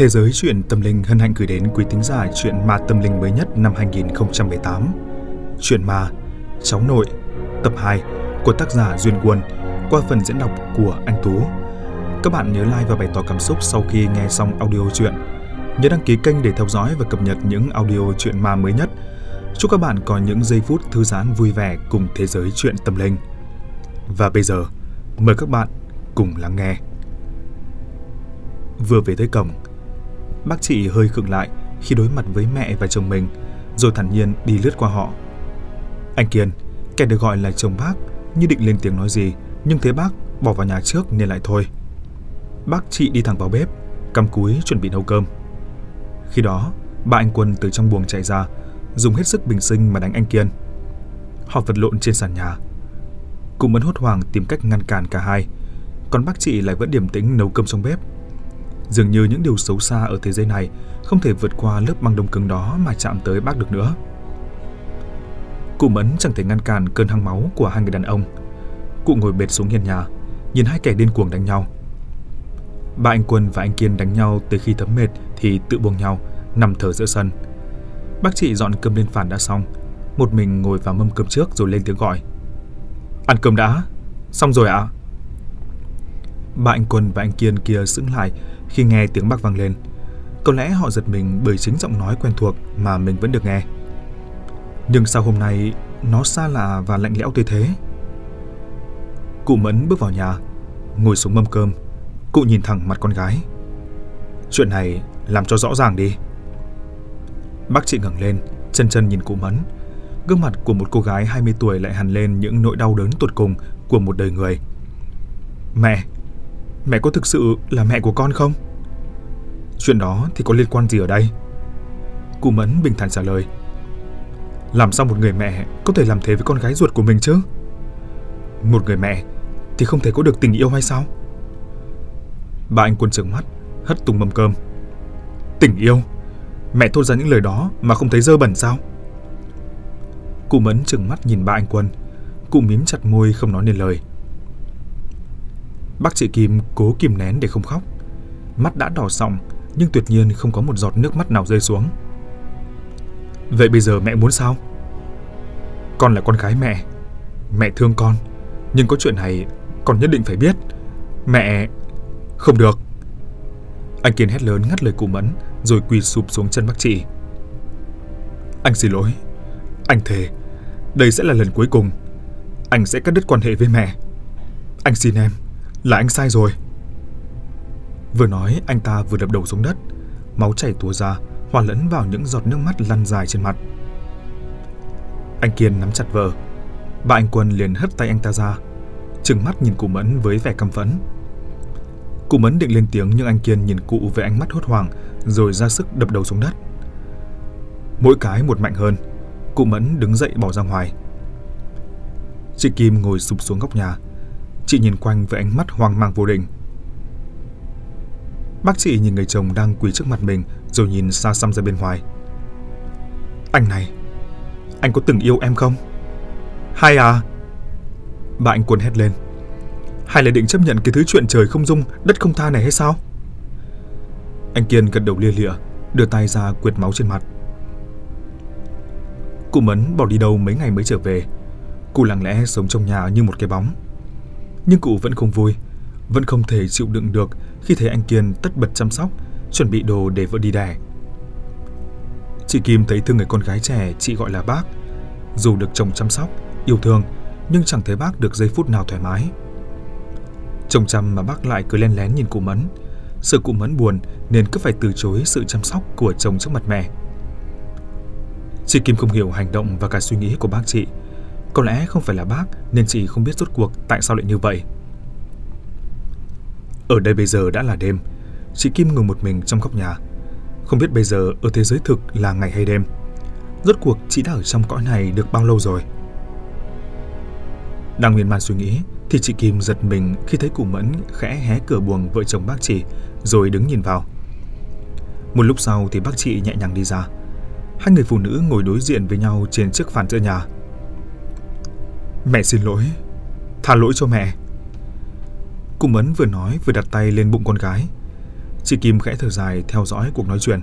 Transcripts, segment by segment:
Thế giới chuyện tâm linh hân hạnh gửi đến quý tính giả chuyện ma tâm linh mới nhất năm 2018. Chuyện ma Cháu nội tập 2 của tác giả Duyên Quân qua phần diễn đọc của anh Tú. Các bạn nhớ like và bày tỏ cảm xúc sau khi nghe xong audio chuyện. Nhớ đăng ký kênh để theo dõi và cập nhật những audio chuyện ma mới nhất. Chúc các bạn có những giây phút thư giãn vui vẻ cùng thế giới chuyện tâm linh. Và bây giờ, mời các bạn cùng lắng nghe. Vừa về tới cổng, bác chị hơi khựng lại khi đối mặt với mẹ và chồng mình, rồi thản nhiên đi lướt qua họ. Anh Kiên, kẻ được gọi là chồng bác, như định lên tiếng nói gì, nhưng thấy bác bỏ vào nhà trước nên lại thôi. Bác chị đi thẳng vào bếp, cầm cúi chuẩn bị nấu cơm. Khi đó, ba anh Quân từ trong buồng chạy ra, dùng hết sức bình sinh mà đánh anh Kiên. Họ vật lộn trên sàn nhà. Cùng Mẫn hốt hoảng tìm cách ngăn cản cả hai, còn bác chị lại vẫn điềm tĩnh nấu cơm trong bếp. Dường như những điều xấu xa ở thế giới này không thể vượt qua lớp băng đông cứng đó mà chạm tới bác được nữa. Cụ Mẫn chẳng thể ngăn cản cơn hăng máu của hai người đàn ông. Cụ ngồi bệt xuống hiên nhà, nhìn hai kẻ điên cuồng đánh nhau. Ba anh Quân và anh Kiên đánh nhau tới khi thấm mệt thì tự buông nhau, nằm thở giữa sân. Bác chị dọn cơm lên phản đã xong, một mình ngồi vào mâm cơm trước rồi lên tiếng gọi. Ăn cơm đã, xong rồi ạ. À? Ba anh Quân và anh Kiên kia sững lại khi nghe tiếng bác vang lên. Có lẽ họ giật mình bởi chính giọng nói quen thuộc mà mình vẫn được nghe. Nhưng sao hôm nay nó xa lạ và lạnh lẽo tới thế? Cụ Mẫn bước vào nhà, ngồi xuống mâm cơm. Cụ nhìn thẳng mặt con gái. Chuyện này làm cho rõ ràng đi. Bác chị ngẩng lên, chân chân nhìn cụ Mẫn. Gương mặt của một cô gái 20 tuổi lại hằn lên những nỗi đau đớn tột cùng của một đời người. Mẹ, mẹ có thực sự là mẹ của con không? Chuyện đó thì có liên quan gì ở đây? Cụ Mẫn bình thản trả lời. Làm sao một người mẹ có thể làm thế với con gái ruột của mình chứ? Một người mẹ thì không thể có được tình yêu hay sao? Bà anh quân trừng mắt, hất tung mâm cơm. Tình yêu? Mẹ thốt ra những lời đó mà không thấy dơ bẩn sao? Cụ Mẫn trừng mắt nhìn ba anh quân. Cụ mím chặt môi không nói nên lời. Bác chị Kim cố kìm nén để không khóc. Mắt đã đỏ sọng, nhưng tuyệt nhiên không có một giọt nước mắt nào rơi xuống. Vậy bây giờ mẹ muốn sao? Con là con gái mẹ. Mẹ thương con. Nhưng có chuyện này con nhất định phải biết. Mẹ... Không được. Anh Kiên hét lớn ngắt lời cụ Mẫn rồi quỳ sụp xuống chân bác chị. Anh xin lỗi. Anh thề. Đây sẽ là lần cuối cùng. Anh sẽ cắt đứt quan hệ với mẹ. Anh xin em. Là anh sai rồi. Vừa nói anh ta vừa đập đầu xuống đất. Máu chảy túa ra hòa lẫn vào những giọt nước mắt lăn dài trên mặt. Anh Kiên nắm chặt vợ. Bà anh Quân liền hất tay anh ta ra, trừng mắt nhìn cụ Mẫn với vẻ căm phẫn. Cụ Mẫn định lên tiếng nhưng anh Kiên nhìn cụ với ánh mắt hốt hoảng rồi ra sức đập đầu xuống đất. Mỗi cái một mạnh hơn, cụ Mẫn đứng dậy bỏ ra ngoài. Chị Kim ngồi sụp xuống góc nhà. Chị nhìn quanh với ánh mắt hoang mang vô định. Bác sĩ nhìn người chồng đang quỳ trước mặt mình rồi nhìn xa xăm ra bên ngoài. Anh này, anh có từng yêu em không? hay à? Bà anh cuốn hét lên. hay là định chấp nhận cái thứ chuyện trời không dung, đất không tha này hay sao? Anh Kiên gật đầu lia lịa, đưa tay ra quệt máu trên mặt. Cụ mấn bỏ đi đâu mấy ngày mới trở về. Cụ lặng lẽ sống trong nhà như một cái bóng. Nhưng cụ vẫn không vui, vẫn không thể chịu đựng được khi thấy anh Kiên tất bật chăm sóc, chuẩn bị đồ để vợ đi đẻ. Chị Kim thấy thương người con gái trẻ chị gọi là bác. Dù được chồng chăm sóc, yêu thương, nhưng chẳng thấy bác được giây phút nào thoải mái. Chồng chăm mà bác lại cứ len lén nhìn cụ Mẫn. Sợ cụ Mẫn buồn nên cứ phải từ chối sự chăm sóc của chồng trước mặt mẹ. Chị Kim không hiểu hành động và cả suy nghĩ của bác chị. Có lẽ không phải là bác nên chị không biết rốt cuộc tại sao lại như vậy. Ở đây bây giờ đã là đêm, chị Kim ngồi một mình trong góc nhà. Không biết bây giờ ở thế giới thực là ngày hay đêm. Rốt cuộc chị đã ở trong cõi này được bao lâu rồi? Đang miên man suy nghĩ thì chị Kim giật mình khi thấy cụ Mẫn khẽ hé cửa buồng vợ chồng bác chị rồi đứng nhìn vào. Một lúc sau thì bác chị nhẹ nhàng đi ra. Hai người phụ nữ ngồi đối diện với nhau trên chiếc phản giữa nhà. Mẹ xin lỗi. Tha lỗi cho mẹ. Cụ Mẫn vừa nói vừa đặt tay lên bụng con gái. Chị Kim khẽ thở dài theo dõi cuộc nói chuyện.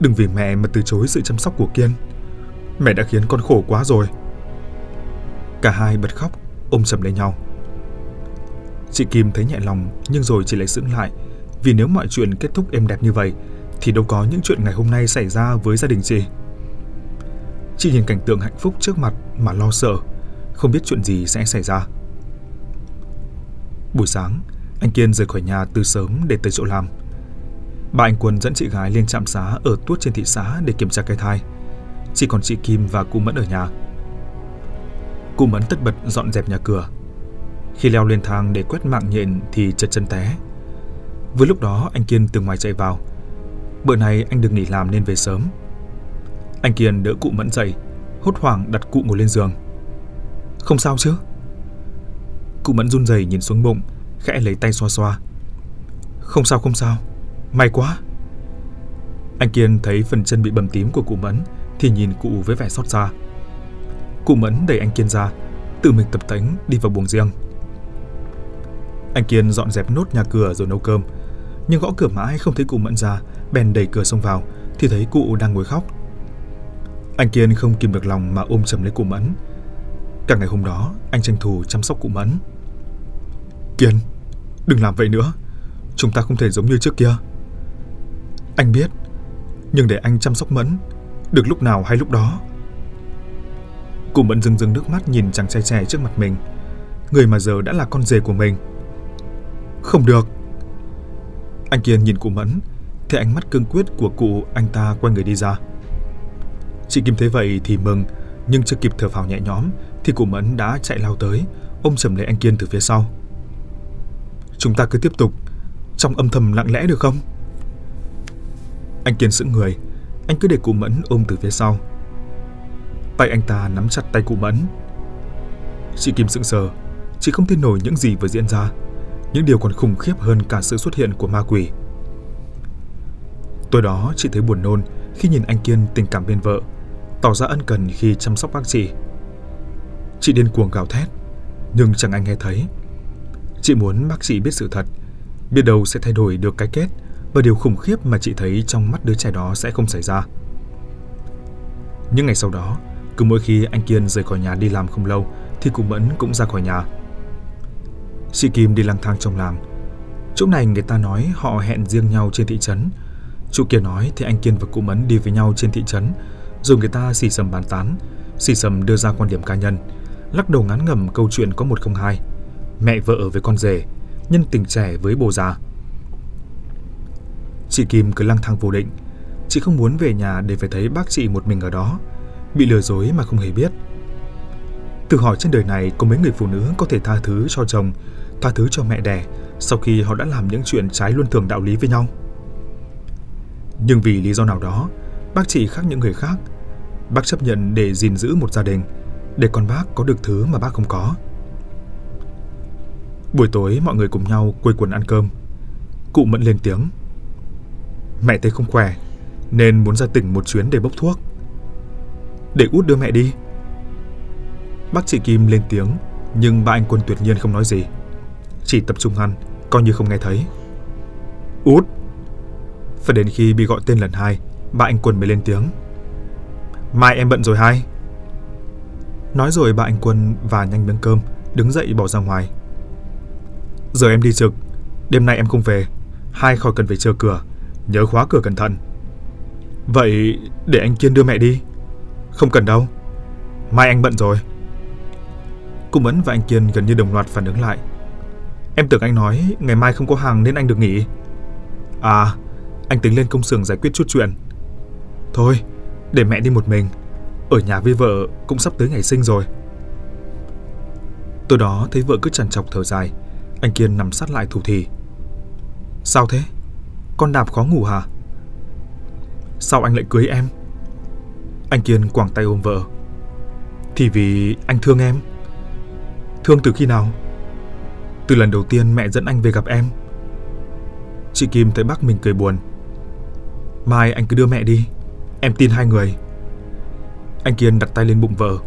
Đừng vì mẹ mà từ chối sự chăm sóc của Kiên. Mẹ đã khiến con khổ quá rồi. Cả hai bật khóc, ôm chầm lấy nhau. Chị Kim thấy nhẹ lòng nhưng rồi chị lại sững lại vì nếu mọi chuyện kết thúc êm đẹp như vậy thì đâu có những chuyện ngày hôm nay xảy ra với gia đình chị. Chị nhìn cảnh tượng hạnh phúc trước mặt mà lo sợ, không biết chuyện gì sẽ xảy ra. Buổi sáng, anh Kiên rời khỏi nhà từ sớm để tới chỗ làm. Bà anh Quân dẫn chị gái lên trạm xá ở tuốt trên thị xã để kiểm tra cái thai. Chỉ còn chị Kim và cụ Mẫn ở nhà. Cụ Mẫn tất bật dọn dẹp nhà cửa. Khi leo lên thang để quét mạng nhện thì chật chân té. vừa lúc đó anh Kiên từ ngoài chạy vào. Bữa nay anh được nghỉ làm nên về sớm. Anh Kiên đỡ cụ Mẫn dậy, hốt hoảng đặt cụ ngồi lên giường. Không sao chứ? Cụ Mẫn run rẩy nhìn xuống bụng, khẽ lấy tay xoa xoa. Không sao không sao, may quá. Anh Kiên thấy phần chân bị bầm tím của cụ Mẫn thì nhìn cụ với vẻ xót xa. Cụ Mẫn đẩy anh Kiên ra, tự mình tập tánh đi vào buồng riêng. Anh Kiên dọn dẹp nốt nhà cửa rồi nấu cơm, nhưng gõ cửa mãi không thấy cụ Mẫn ra, bèn đẩy cửa xông vào thì thấy cụ đang ngồi khóc. Anh Kiên không kìm được lòng mà ôm chầm lấy cụ Mẫn. Cả ngày hôm đó, anh tranh thủ chăm sóc cụ Mẫn. Kiên, đừng làm vậy nữa. Chúng ta không thể giống như trước kia. Anh biết, nhưng để anh chăm sóc Mẫn, được lúc nào hay lúc đó. Cụ Mẫn rưng rưng nước mắt nhìn chàng trai trẻ trước mặt mình, người mà giờ đã là con rể của mình. Không được. Anh Kiên nhìn cụ Mẫn, thấy ánh mắt cương quyết của cụ anh ta quay người đi ra. Chị Kim thấy vậy thì mừng, nhưng chưa kịp thở phào nhẹ nhõm thì cụ Mẫn đã chạy lao tới, ôm chầm lấy anh Kiên từ phía sau. Chúng ta cứ tiếp tục, trong âm thầm lặng lẽ được không? Anh Kiên sững người, anh cứ để cụ Mẫn ôm từ phía sau. Tay anh ta nắm chặt tay cụ Mẫn. Chị Kim sững sờ, chị không tin nổi những gì vừa diễn ra. Những điều còn khủng khiếp hơn cả sự xuất hiện của ma quỷ. Tối đó chị thấy buồn nôn khi nhìn anh Kiên tình cảm bên vợ, tỏ ra ân cần khi chăm sóc bác chị. Chị điên cuồng gào thét, nhưng chẳng ai nghe thấy. Chị muốn bác chị biết sự thật, biết đâu sẽ thay đổi được cái kết và điều khủng khiếp mà chị thấy trong mắt đứa trẻ đó sẽ không xảy ra. Những ngày sau đó, cứ mỗi khi anh Kiên rời khỏi nhà đi làm không lâu thì cụ Mẫn cũng ra khỏi nhà. Chị Kim đi lang thang trong làng. Chỗ này người ta nói họ hẹn riêng nhau trên thị trấn. Chỗ kia nói thì anh Kiên và cụ Mẫn đi với nhau trên thị trấn, rồi người ta xì xầm bàn tán, xì xầm đưa ra quan điểm cá nhân, lắc đầu ngán ngầm câu chuyện có một không hai. Mẹ vợ với con rể, nhân tình trẻ với bồ già. Chị Kim cứ lang thang vô định. Chị không muốn về nhà để phải thấy bác chị một mình ở đó, bị lừa dối mà không hề biết. Tự hỏi trên đời này có mấy người phụ nữ có thể tha thứ cho chồng, tha thứ cho mẹ đẻ sau khi họ đã làm những chuyện trái luân thường đạo lý với nhau. Nhưng vì lý do nào đó, bác chị khác những người khác. Bác chấp nhận để gìn giữ một gia đình, để con bác có được thứ mà bác không có. Buổi tối mọi người cùng nhau quây quần ăn cơm. Cụ Mẫn lên tiếng. Mẹ thấy không khỏe, nên muốn ra tỉnh một chuyến để bốc thuốc. Để út đưa mẹ đi. Bác chị Kim lên tiếng, nhưng ba anh quân tuyệt nhiên không nói gì. Chỉ tập trung ăn, coi như không nghe thấy. Út! Phải đến khi bị gọi tên lần hai, ba anh quân mới lên tiếng. Mai em bận rồi hai. Nói rồi ba anh quân và nhanh miếng cơm, đứng dậy bỏ ra ngoài. Giờ em đi trực, đêm nay em không về, hai khỏi cần phải chờ cửa, nhớ khóa cửa cẩn thận. Vậy để anh Kiên đưa mẹ đi. Không cần đâu, mai anh bận rồi. Cô Mẫn và anh Kiên gần như đồng loạt phản ứng lại. Em tưởng anh nói ngày mai không có hàng nên anh được nghỉ. À, anh tính lên công xưởng giải quyết chút chuyện. Thôi, để mẹ đi một mình. Ở nhà với vợ cũng sắp tới ngày sinh rồi. Tối đó thấy vợ cứ chằn chọc thở dài, anh Kiên nằm sát lại thủ thì. Sao thế? Con đạp khó ngủ hả? Sao anh lại cưới em? Anh Kiên quàng tay ôm vợ. Thì vì anh thương em. Thương từ khi nào? Từ lần đầu tiên mẹ dẫn anh về gặp em. Chị Kim thấy bác mình cười buồn. Mai anh cứ đưa mẹ đi, em tin hai người. Anh Kiên đặt tay lên bụng vợ.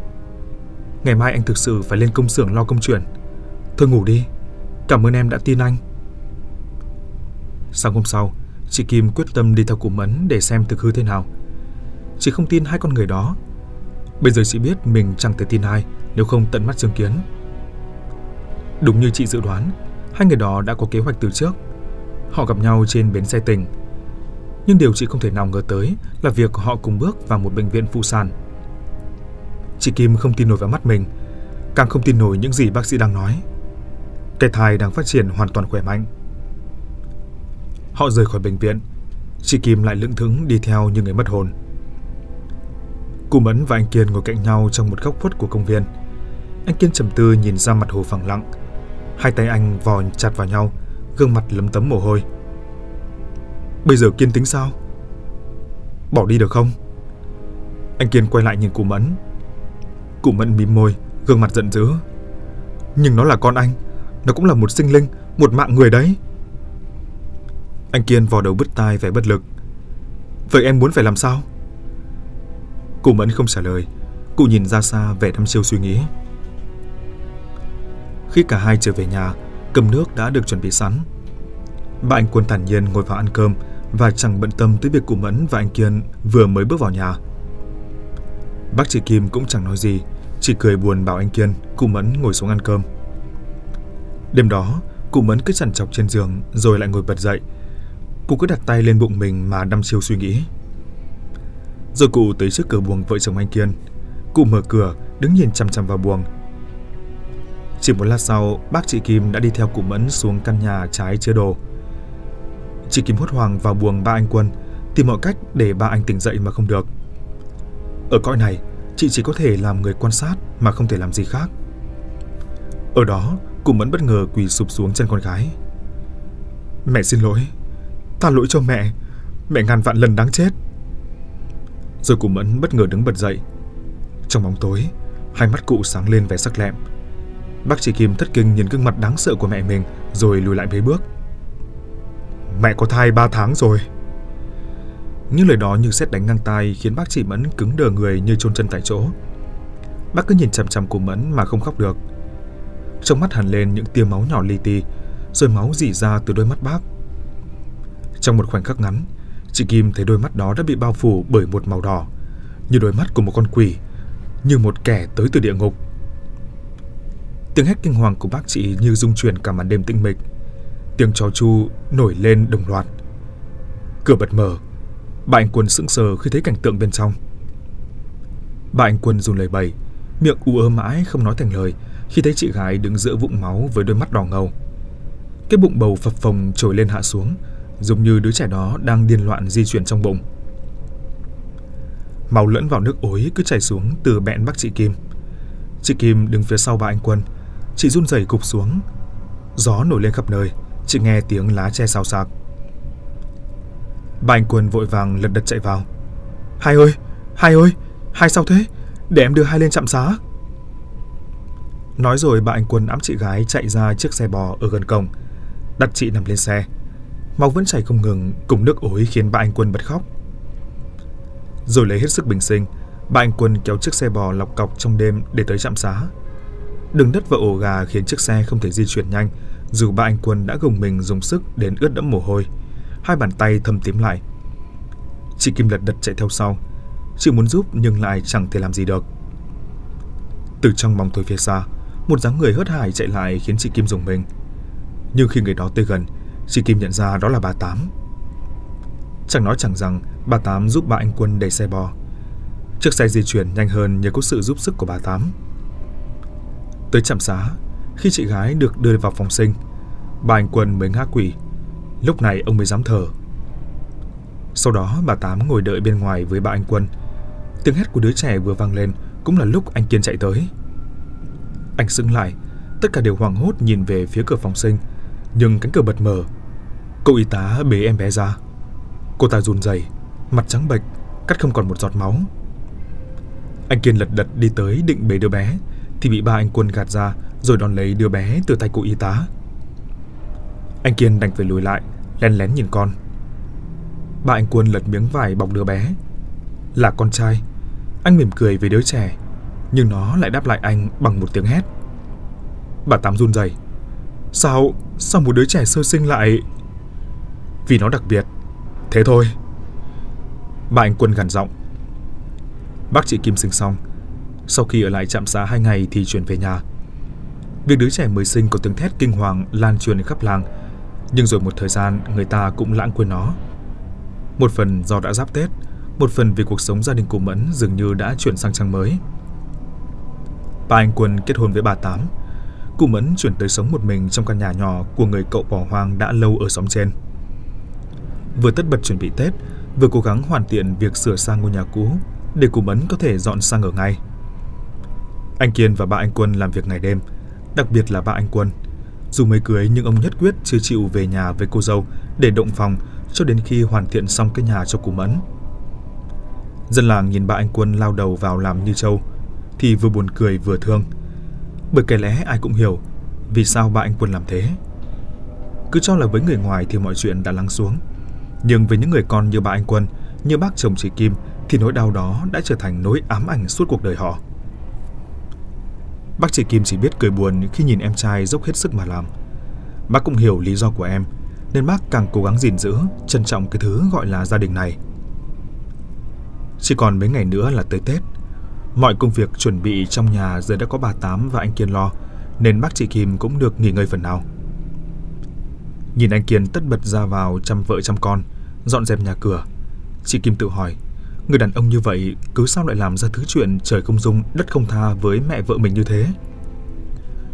Ngày mai anh thực sự phải lên công xưởng lo công chuyện. Thôi ngủ đi, cảm ơn em đã tin anh. Sáng hôm sau, chị Kim quyết tâm đi theo cụ Mẫn để xem thực hư thế nào. Chị không tin hai con người đó. Bây giờ chị biết mình chẳng thể tin ai nếu không tận mắt chứng kiến. Đúng như chị dự đoán, hai người đó đã có kế hoạch từ trước. Họ gặp nhau trên bến xe tỉnh. Nhưng điều chị không thể nào ngờ tới là việc họ cùng bước vào một bệnh viện phụ sản. Chị Kim không tin nổi vào mắt mình, càng không tin nổi những gì bác sĩ đang nói. Cái thai đang phát triển hoàn toàn khỏe mạnh. Họ rời khỏi bệnh viện, chị Kim lại lững thững đi theo như người mất hồn. Cụ Mẫn và anh Kiên ngồi cạnh nhau trong một góc khuất của công viên. Anh Kiên trầm tư nhìn ra mặt hồ phẳng lặng. Hai tay anh vò chặt vào nhau, gương mặt lấm tấm mồ hôi. Bây giờ Kiên tính sao? Bỏ đi được không? Anh Kiên quay lại nhìn cụ Mẫn. Cụ Mẫn mím môi, gương mặt giận dữ. Nhưng nó là con anh, nó cũng là một sinh linh, một mạng người đấy. Anh Kiên vò đầu bứt tai vẻ bất lực. Vậy em muốn phải làm sao? Cụ Mẫn không trả lời. Cụ nhìn ra xa vẻ đăm chiêu suy nghĩ. Khi cả hai trở về nhà, cơm nước đã được chuẩn bị sẵn. Ba anh quân thản nhiên ngồi vào ăn cơm và chẳng bận tâm tới việc cụ Mẫn và anh Kiên vừa mới bước vào nhà. Bác chị Kim cũng chẳng nói gì, chỉ cười buồn bảo anh Kiên, cụ Mẫn ngồi xuống ăn cơm. Đêm đó, cụ Mẫn cứ chằn chọc trên giường rồi lại ngồi bật dậy. Cụ cứ đặt tay lên bụng mình mà đăm chiêu suy nghĩ. Rồi cụ tới trước cửa buồng vợ chồng anh Kiên. Cụ mở cửa, đứng nhìn chằm chằm vào buồng. Chỉ một lát sau, bác chị Kim đã đi theo cụ Mẫn xuống căn nhà trái chứa đồ. Chị Kim hốt hoảng vào buồng ba anh Quân, tìm mọi cách để ba anh tỉnh dậy mà không được. Ở cõi này, chị chỉ có thể làm người quan sát mà không thể làm gì khác. Ở đó, cụ Mẫn bất ngờ quỳ sụp xuống chân con gái. Mẹ xin lỗi, ta lỗi cho mẹ, mẹ ngàn vạn lần đáng chết. Rồi cụ Mẫn bất ngờ đứng bật dậy. Trong bóng tối, hai mắt cụ sáng lên vẻ sắc lẹm. Bác chị Kim thất kinh nhìn gương mặt đáng sợ của mẹ mình rồi lùi lại mấy bước. Mẹ có thai 3 tháng rồi. Những lời đó như xét đánh ngang tai khiến bác chị Mẫn cứng đờ người như chôn chân tại chỗ. Bác cứ nhìn chằm chằm cụ Mẫn mà không khóc được. Trong mắt hẳn lên những tia máu nhỏ li ti, rồi máu dỉ ra từ đôi mắt bác. Trong một khoảnh khắc ngắn, Chị Kim thấy đôi mắt đó đã bị bao phủ bởi một màu đỏ, như đôi mắt của một con quỷ, như một kẻ tới từ địa ngục. Tiếng hét kinh hoàng của bác chị như rung chuyển cả màn đêm tĩnh mịch. Tiếng chó chu nổi lên đồng loạt. Cửa bật mở, bà anh Quân sững sờ khi thấy cảnh tượng bên trong. Bà anh Quân run lời bày, miệng u ơ mãi không nói thành lời khi thấy chị gái đứng giữa vũng máu với đôi mắt đỏ ngầu. Cái bụng bầu phập phồng trồi lên hạ xuống, giống như đứa trẻ đó đang điên loạn di chuyển trong bụng. Máu lẫn vào nước ối cứ chảy xuống từ bẹn bác chị Kim. Chị Kim đứng phía sau bà anh Quân, chị run rẩy gục xuống. Gió nổi lên khắp nơi, chị nghe tiếng lá tre xào xạc. Bà anh Quân vội vàng lật đật chạy vào. Hai ơi, hai ơi, hai sao thế? Để em đưa hai lên trạm xá. Nói rồi bà anh Quân ẵm chị gái chạy ra chiếc xe bò ở gần cổng, đặt chị nằm lên xe. Máu vẫn chảy không ngừng, cùng nước ối khiến bà anh Quân bật khóc. Rồi lấy hết sức bình sinh, bà anh Quân kéo chiếc xe bò lọc cọc trong đêm để tới trạm xá. Đường đất và ổ gà khiến chiếc xe không thể di chuyển nhanh, dù ba anh Quân đã gồng mình dùng sức đến ướt đẫm mồ hôi. Hai bàn tay thâm tím lại. Chị Kim lật đật chạy theo sau. Chị muốn giúp nhưng lại chẳng thể làm gì được. Từ trong bóng tối phía xa, một dáng người hớt hải chạy lại khiến chị Kim dùng mình. Nhưng khi người đó tới gần, Chị Kim nhận ra đó là bà Tám. Chẳng nói chẳng rằng bà Tám giúp bà anh Quân đẩy xe bò. Chiếc xe di chuyển nhanh hơn nhờ có sự giúp sức của bà Tám. Tới trạm xá, khi chị gái được đưa vào phòng sinh, bà anh Quân mới ngã quỷ. Lúc này ông mới dám thở. Sau đó bà Tám ngồi đợi bên ngoài với bà anh Quân. Tiếng hét của đứa trẻ vừa vang lên cũng là lúc anh Kiên chạy tới. Anh sững lại, tất cả đều hoảng hốt nhìn về phía cửa phòng sinh, nhưng cánh cửa bật mở Cô y tá bế em bé ra Cô ta run rẩy Mặt trắng bệch Cắt không còn một giọt máu Anh Kiên lật đật đi tới định bế đứa bé Thì bị ba anh Quân gạt ra rồi đón lấy đứa bé từ tay cô y tá Anh Kiên đành phải lùi lại Lén lén nhìn con Ba anh Quân lật miếng vải bọc đứa bé Là con trai Anh mỉm cười với đứa trẻ Nhưng nó lại đáp lại anh bằng một tiếng hét Bà Tám run rẩy Sao, sao một đứa trẻ sơ sinh lại... Vì nó đặc biệt. Thế thôi. Bà anh Quân gằn giọng. Bác chị Kim sinh xong. Sau khi ở lại trạm xá hai ngày thì chuyển về nhà. Việc đứa trẻ mới sinh có tiếng thét kinh hoàng lan truyền khắp làng. Nhưng rồi một thời gian người ta cũng lãng quên nó. Một phần do đã giáp Tết, một phần vì cuộc sống gia đình của Mẫn dường như đã chuyển sang trang mới. ba Anh Quân kết hôn với bà Tám. Cụ Mẫn chuyển tới sống một mình trong căn nhà nhỏ của người cậu bỏ hoang đã lâu ở xóm trên. Vừa tất bật chuẩn bị Tết, vừa cố gắng hoàn thiện việc sửa sang ngôi nhà cũ để cụ Mẫn có thể dọn sang ở ngay. Anh Kiên và ba Anh Quân làm việc ngày đêm, đặc biệt là bà Anh Quân. Dù mới cưới nhưng ông nhất quyết chưa chịu về nhà với cô dâu để động phòng cho đến khi hoàn thiện xong cái nhà cho cụ Mẫn. Dân làng nhìn bà anh Quân lao đầu vào làm như châu, thì vừa buồn cười vừa thương. Bởi cái lẽ ai cũng hiểu vì sao bà anh Quân làm thế. Cứ cho là với người ngoài thì mọi chuyện đã lắng xuống. Nhưng với những người con như bà anh Quân, như bác chồng chị Kim thì nỗi đau đó đã trở thành nỗi ám ảnh suốt cuộc đời họ. Bác chị Kim chỉ biết cười buồn khi nhìn em trai dốc hết sức mà làm. Bác cũng hiểu lý do của em, nên bác càng cố gắng gìn giữ, trân trọng cái thứ gọi là gia đình này. Chỉ còn mấy ngày nữa là tới Tết. Mọi công việc chuẩn bị trong nhà giờ đã có bà Tám và anh Kiên lo, nên bác chị Kim cũng được nghỉ ngơi phần nào. Nhìn anh Kiên tất bật ra vào chăm vợ chăm con, dọn dẹp nhà cửa. Chị Kim tự hỏi, người đàn ông như vậy cứ sao lại làm ra thứ chuyện trời không dung, đất không tha với mẹ vợ mình như thế?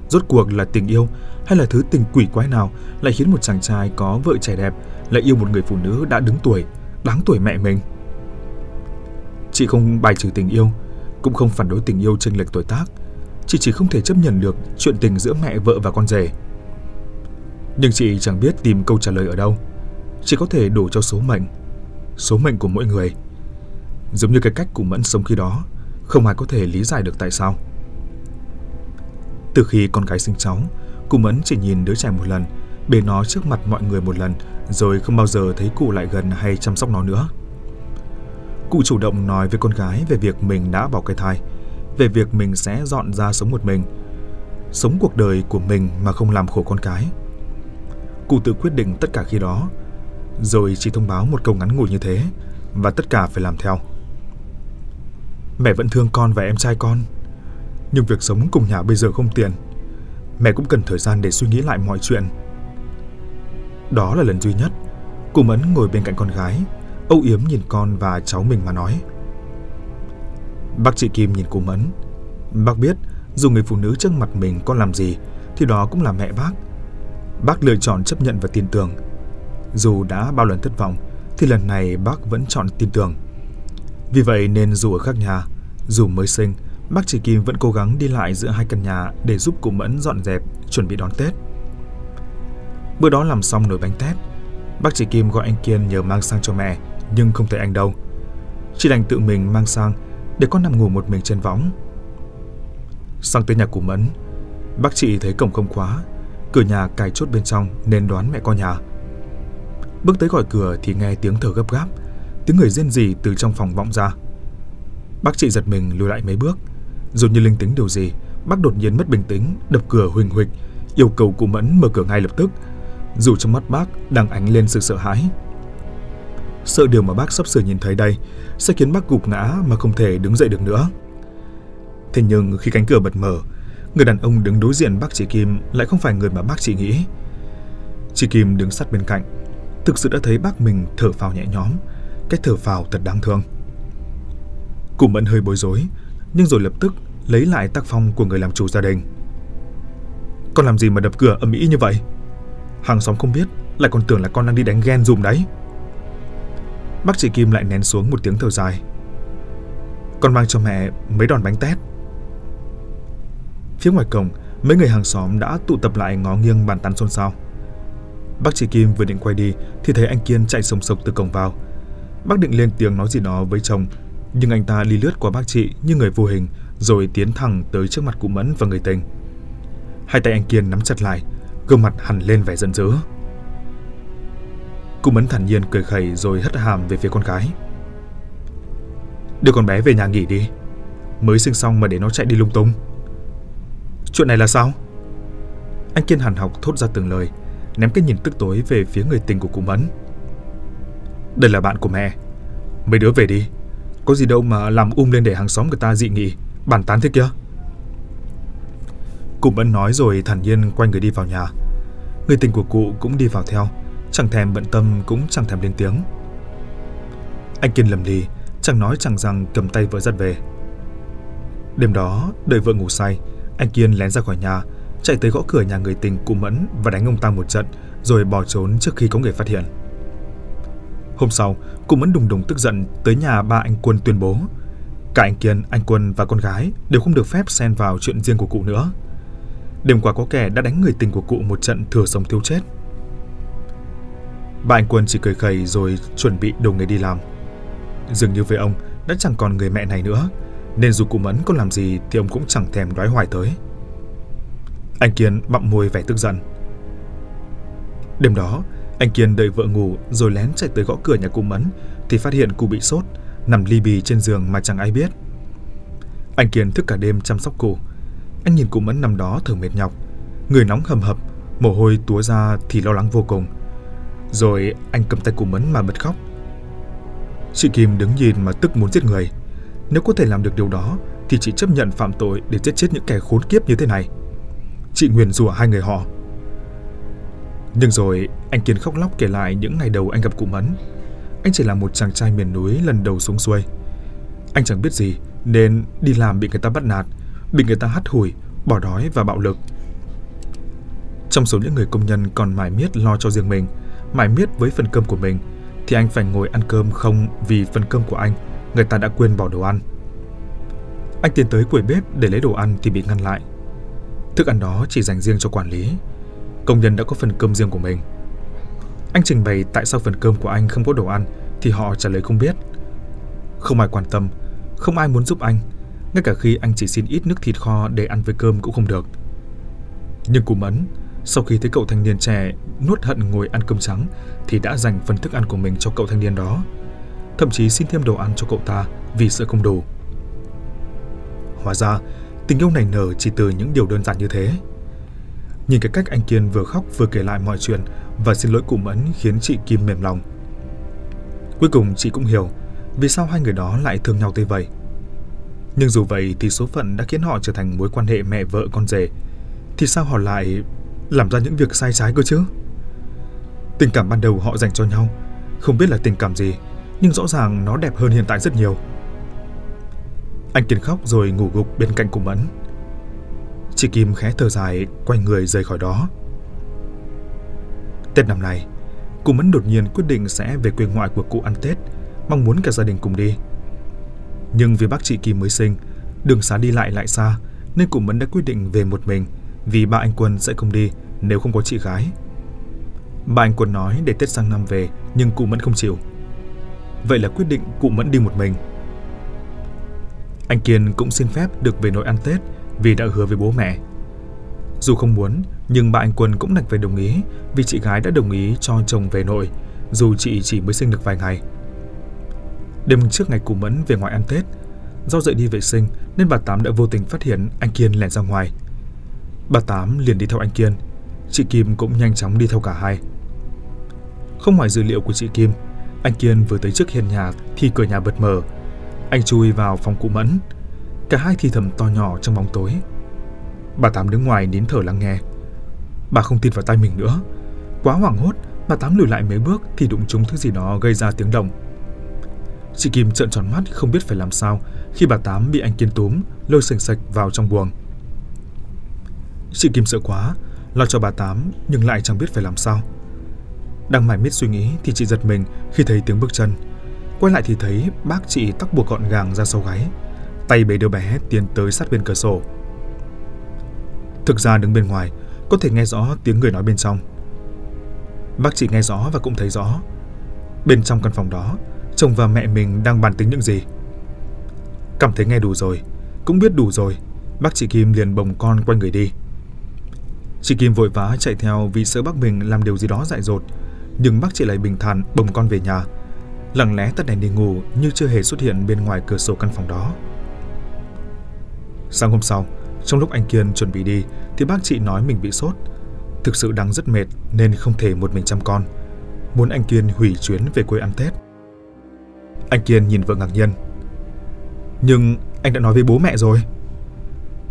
Rốt cuộc là tình yêu hay là thứ tình quỷ quái nào lại khiến một chàng trai có vợ trẻ đẹp lại yêu một người phụ nữ đã đứng tuổi, đáng tuổi mẹ mình? Chị không bài trừ tình yêu, cũng không phản đối tình yêu chênh lệch tuổi tác. Chị chỉ không thể chấp nhận được chuyện tình giữa mẹ vợ và con rể. Nhưng chị chẳng biết tìm câu trả lời ở đâu. Chỉ có thể đổ cho số mệnh, số mệnh của mỗi người. Giống như cái cách của Mẫn sống khi đó, không ai có thể lý giải được tại sao. Từ khi con gái sinh cháu, cụ Mẫn chỉ nhìn đứa trẻ một lần, bế nó trước mặt mọi người một lần, rồi không bao giờ thấy cụ lại gần hay chăm sóc nó nữa. Cụ chủ động nói với con gái về việc mình đã bỏ cái thai, về việc mình sẽ dọn ra sống một mình, sống cuộc đời của mình mà không làm khổ con cái. Cụ tự quyết định tất cả khi đó, rồi chỉ thông báo một câu ngắn ngủi như thế và tất cả phải làm theo. Mẹ vẫn thương con và em trai con, nhưng việc sống cùng nhà bây giờ không tiền. Mẹ cũng cần thời gian để suy nghĩ lại mọi chuyện. Đó là lần duy nhất, cụ Mẫn ngồi bên cạnh con gái âu yếm nhìn con và cháu mình mà nói. Bác chị Kim nhìn cụ Mẫn. Bác biết, dù người phụ nữ trước mặt mình con làm gì, thì đó cũng là mẹ bác. Bác lựa chọn chấp nhận và tin tưởng. Dù đã bao lần thất vọng, thì lần này bác vẫn chọn tin tưởng. Vì vậy nên dù ở khác nhà, dù mới sinh, bác chị Kim vẫn cố gắng đi lại giữa hai căn nhà để giúp cụ Mẫn dọn dẹp, chuẩn bị đón Tết. Bữa đó làm xong nồi bánh tét, bác chị Kim gọi anh Kiên nhờ mang sang cho mẹ nhưng không thấy anh đâu. Chị đành tự mình mang sang để con nằm ngủ một mình trên võng. Sang tới nhà cụ Mẫn, bác chị thấy cổng không khóa, cửa nhà cài chốt bên trong nên đoán mẹ con nhà. Bước tới gọi cửa thì nghe tiếng thở gấp gáp, tiếng người rên rỉ từ trong phòng vọng ra. Bác chị giật mình lùi lại mấy bước, rồi như linh tính điều gì, bác đột nhiên mất bình tĩnh, đập cửa huỳnh huỳnh, yêu cầu cụ Mẫn mở cửa ngay lập tức, dù trong mắt bác đang ánh lên sự sợ hãi sợ điều mà bác sắp sửa nhìn thấy đây sẽ khiến bác gục ngã mà không thể đứng dậy được nữa. Thế nhưng khi cánh cửa bật mở, người đàn ông đứng đối diện bác chị Kim lại không phải người mà bác chị nghĩ. Chị Kim đứng sát bên cạnh, thực sự đã thấy bác mình thở phào nhẹ nhõm, cái thở phào thật đáng thương. Cụ Mẫn hơi bối rối, nhưng rồi lập tức lấy lại tác phong của người làm chủ gia đình. Con làm gì mà đập cửa ầm ĩ như vậy? Hàng xóm không biết, lại còn tưởng là con đang đi đánh ghen dùm đấy. Bác chị Kim lại nén xuống một tiếng thở dài. Con mang cho mẹ mấy đòn bánh tét. Phía ngoài cổng, mấy người hàng xóm đã tụ tập lại ngó nghiêng bàn tán xôn xao. Bác chị Kim vừa định quay đi thì thấy anh Kiên chạy sồng sộc từ cổng vào. Bác định lên tiếng nói gì đó với chồng, nhưng anh ta đi lướt qua bác chị như người vô hình rồi tiến thẳng tới trước mặt cụ Mẫn và người tình. Hai tay anh Kiên nắm chặt lại, gương mặt hằn lên vẻ giận dữ. Cụ Mẫn thản nhiên cười khẩy rồi hất hàm về phía con gái. Đưa con bé về nhà nghỉ đi. Mới sinh xong mà để nó chạy đi lung tung. Chuyện này là sao? Anh Kiên hàn học thốt ra từng lời, ném cái nhìn tức tối về phía người tình của cụ Mẫn. Đây là bạn của mẹ. Mấy đứa về đi. Có gì đâu mà làm um lên để hàng xóm người ta dị nghị, bàn tán thế kia. Cụ Mẫn nói rồi thản nhiên quay người đi vào nhà. Người tình của cụ cũng đi vào theo, chẳng thèm bận tâm cũng chẳng thèm lên tiếng. Anh Kiên lầm lì, chẳng nói chẳng rằng cầm tay vợ dắt về. Đêm đó, đợi vợ ngủ say, anh Kiên lén ra khỏi nhà, chạy tới gõ cửa nhà người tình cụ Mẫn và đánh ông ta một trận, rồi bỏ trốn trước khi có người phát hiện. Hôm sau, cụ Mẫn đùng đùng tức giận tới nhà ba anh Quân tuyên bố cả anh Kiên, anh Quân và con gái đều không được phép xen vào chuyện riêng của cụ nữa. Đêm qua có kẻ đã đánh người tình của cụ một trận thừa sống thiếu chết. Ba anh Quân chỉ cười khẩy rồi chuẩn bị đầu nghề đi làm. Dường như với ông đã chẳng còn người mẹ này nữa, nên dù cụ Mẫn có làm gì thì ông cũng chẳng thèm đoái hoài tới. Anh Kiên bặm môi vẻ tức giận. Đêm đó, anh Kiên đợi vợ ngủ rồi lén chạy tới gõ cửa nhà cụ Mẫn thì phát hiện cụ bị sốt, nằm ly bì trên giường mà chẳng ai biết. Anh Kiên thức cả đêm chăm sóc cụ. Anh nhìn cụ Mẫn nằm đó thở mệt nhọc, người nóng hầm hập, mồ hôi túa ra thì lo lắng vô cùng. Rồi anh cầm tay cụ Mẫn mà bật khóc. Chị Kim đứng nhìn mà tức muốn giết người. Nếu có thể làm được điều đó thì chị chấp nhận phạm tội để chết chết những kẻ khốn kiếp như thế này. Chị nguyền rủa hai người họ. Nhưng rồi anh Kiên khóc lóc kể lại những ngày đầu anh gặp cụ Mẫn. Anh chỉ là một chàng trai miền núi lần đầu xuống xuôi. Anh chẳng biết gì nên đi làm bị người ta bắt nạt, bị người ta hắt hủi, bỏ đói và bạo lực. Trong số những người công nhân còn mải miết lo cho riêng mình, mải miết với phần cơm của mình, thì anh phải ngồi ăn cơm không vì phần cơm của anh, người ta đã quên bỏ đồ ăn. Anh tiến tới quầy bếp để lấy đồ ăn thì bị ngăn lại. Thức ăn đó chỉ dành riêng cho quản lý. Công nhân đã có phần cơm riêng của mình. Anh trình bày tại sao phần cơm của anh không có đồ ăn thì họ trả lời không biết. Không ai quan tâm, không ai muốn giúp anh, ngay cả khi anh chỉ xin ít nước thịt kho để ăn với cơm cũng không được. Nhưng cụ Mẫn, sau khi thấy cậu thanh niên trẻ nuốt hận ngồi ăn cơm trắng thì đã dành phần thức ăn của mình cho cậu thanh niên đó. Thậm chí xin thêm đồ ăn cho cậu ta vì sợ không đủ. Hóa ra, tình yêu này nở chỉ từ những điều đơn giản như thế. Nhìn cái cách anh Kiên vừa khóc vừa kể lại mọi chuyện và xin lỗi cụ Mẫn khiến chị Kim mềm lòng. Cuối cùng chị cũng hiểu vì sao hai người đó lại thương nhau tới vậy. Nhưng dù vậy thì số phận đã khiến họ trở thành mối quan hệ mẹ vợ con rể. Thì sao họ lại làm ra những việc sai trái cơ chứ? Tình cảm ban đầu họ dành cho nhau, không biết là tình cảm gì, nhưng rõ ràng nó đẹp hơn hiện tại rất nhiều. Anh Kiên khóc rồi ngủ gục bên cạnh cụ Mẫn. Chị Kim khẽ thở dài, quay người rời khỏi đó. Tết năm nay, cụ Mẫn đột nhiên quyết định sẽ về quê ngoại của cụ ăn Tết, mong muốn cả gia đình cùng đi. Nhưng vì bác chị Kim mới sinh, đường xá đi lại lại xa, nên cụ Mẫn đã quyết định về một mình vì ba anh Quân sẽ không đi nếu không có chị gái. Ba anh Quân nói để Tết sang năm về, nhưng cụ Mẫn không chịu. Vậy là quyết định cụ Mẫn đi một mình. Anh Kiên cũng xin phép được về nội ăn Tết vì đã hứa với bố mẹ. Dù không muốn, nhưng bà anh Quân cũng đành phải đồng ý vì chị gái đã đồng ý cho chồng về nội, dù chị chỉ mới sinh được vài ngày. Đêm trước ngày cụ Mẫn về ngoài ăn Tết, do dậy đi vệ sinh nên bà Tám đã vô tình phát hiện anh Kiên lẻn ra ngoài. Bà Tám liền đi theo anh Kiên, chị Kim cũng nhanh chóng đi theo cả hai. Không ngoài dữ liệu của chị Kim, anh Kiên vừa tới trước hiên nhà thì cửa nhà bật mở. Anh chui vào phòng cụ Mẫn. Cả hai thì thầm to nhỏ trong bóng tối. Bà Tám đứng ngoài nín thở lắng nghe. Bà không tin vào tay mình nữa. Quá hoảng hốt, bà Tám lùi lại mấy bước thì đụng trúng thứ gì đó gây ra tiếng động. Chị Kim trợn tròn mắt không biết phải làm sao khi bà Tám bị anh Kiên túm, lôi sành sạch vào trong buồng. Chị Kim sợ quá, lo cho bà Tám nhưng lại chẳng biết phải làm sao. Đang mải miết suy nghĩ thì chị giật mình khi thấy tiếng bước chân. Quay lại thì thấy bác chị tóc buộc gọn gàng ra sau gáy, tay bế đứa bé tiến tới sát bên cửa sổ. Thực ra đứng bên ngoài, có thể nghe rõ tiếng người nói bên trong. Bác chị nghe rõ và cũng thấy rõ. Bên trong căn phòng đó, chồng và mẹ mình đang bàn tính những gì. Cảm thấy nghe đủ rồi, cũng biết đủ rồi, bác chị Kim liền bồng con quay người đi. Chị Kim vội vã chạy theo vì sợ bác mình làm điều gì đó dại dột, nhưng bác chị lại bình thản bồng con về nhà, lặng lẽ tắt đèn đi ngủ như chưa hề xuất hiện bên ngoài cửa sổ căn phòng đó. Sáng hôm sau, trong lúc anh Kiên chuẩn bị đi thì bác chị nói mình bị sốt. Thực sự đang rất mệt nên không thể một mình chăm con. muốn anh Kiên hủy chuyến về quê ăn Tết. Anh Kiên nhìn vợ ngạc nhiên. Nhưng anh đã nói với bố mẹ rồi.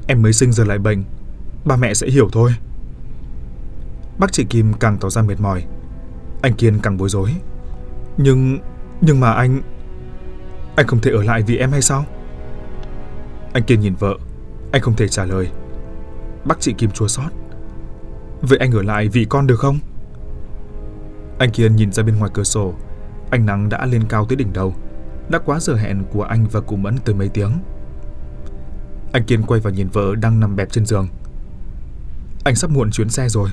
Em mới sinh giờ lại bệnh, ba mẹ sẽ hiểu thôi. Bác chị Kim càng tỏ ra mệt mỏi. Anh Kiên càng bối rối. Nhưng, nhưng mà anh... Anh không thể ở lại vì em hay sao? Anh Kiên nhìn vợ. Anh không thể trả lời. Bác chị Kim chua xót. Vậy anh ở lại vì con được không? Anh Kiên nhìn ra bên ngoài cửa sổ. Ánh nắng đã lên cao tới đỉnh đầu. Đã quá giờ hẹn của anh và cụ Mẫn từ mấy tiếng. Anh Kiên quay vào nhìn vợ đang nằm bẹp trên giường. Anh sắp muộn chuyến xe rồi.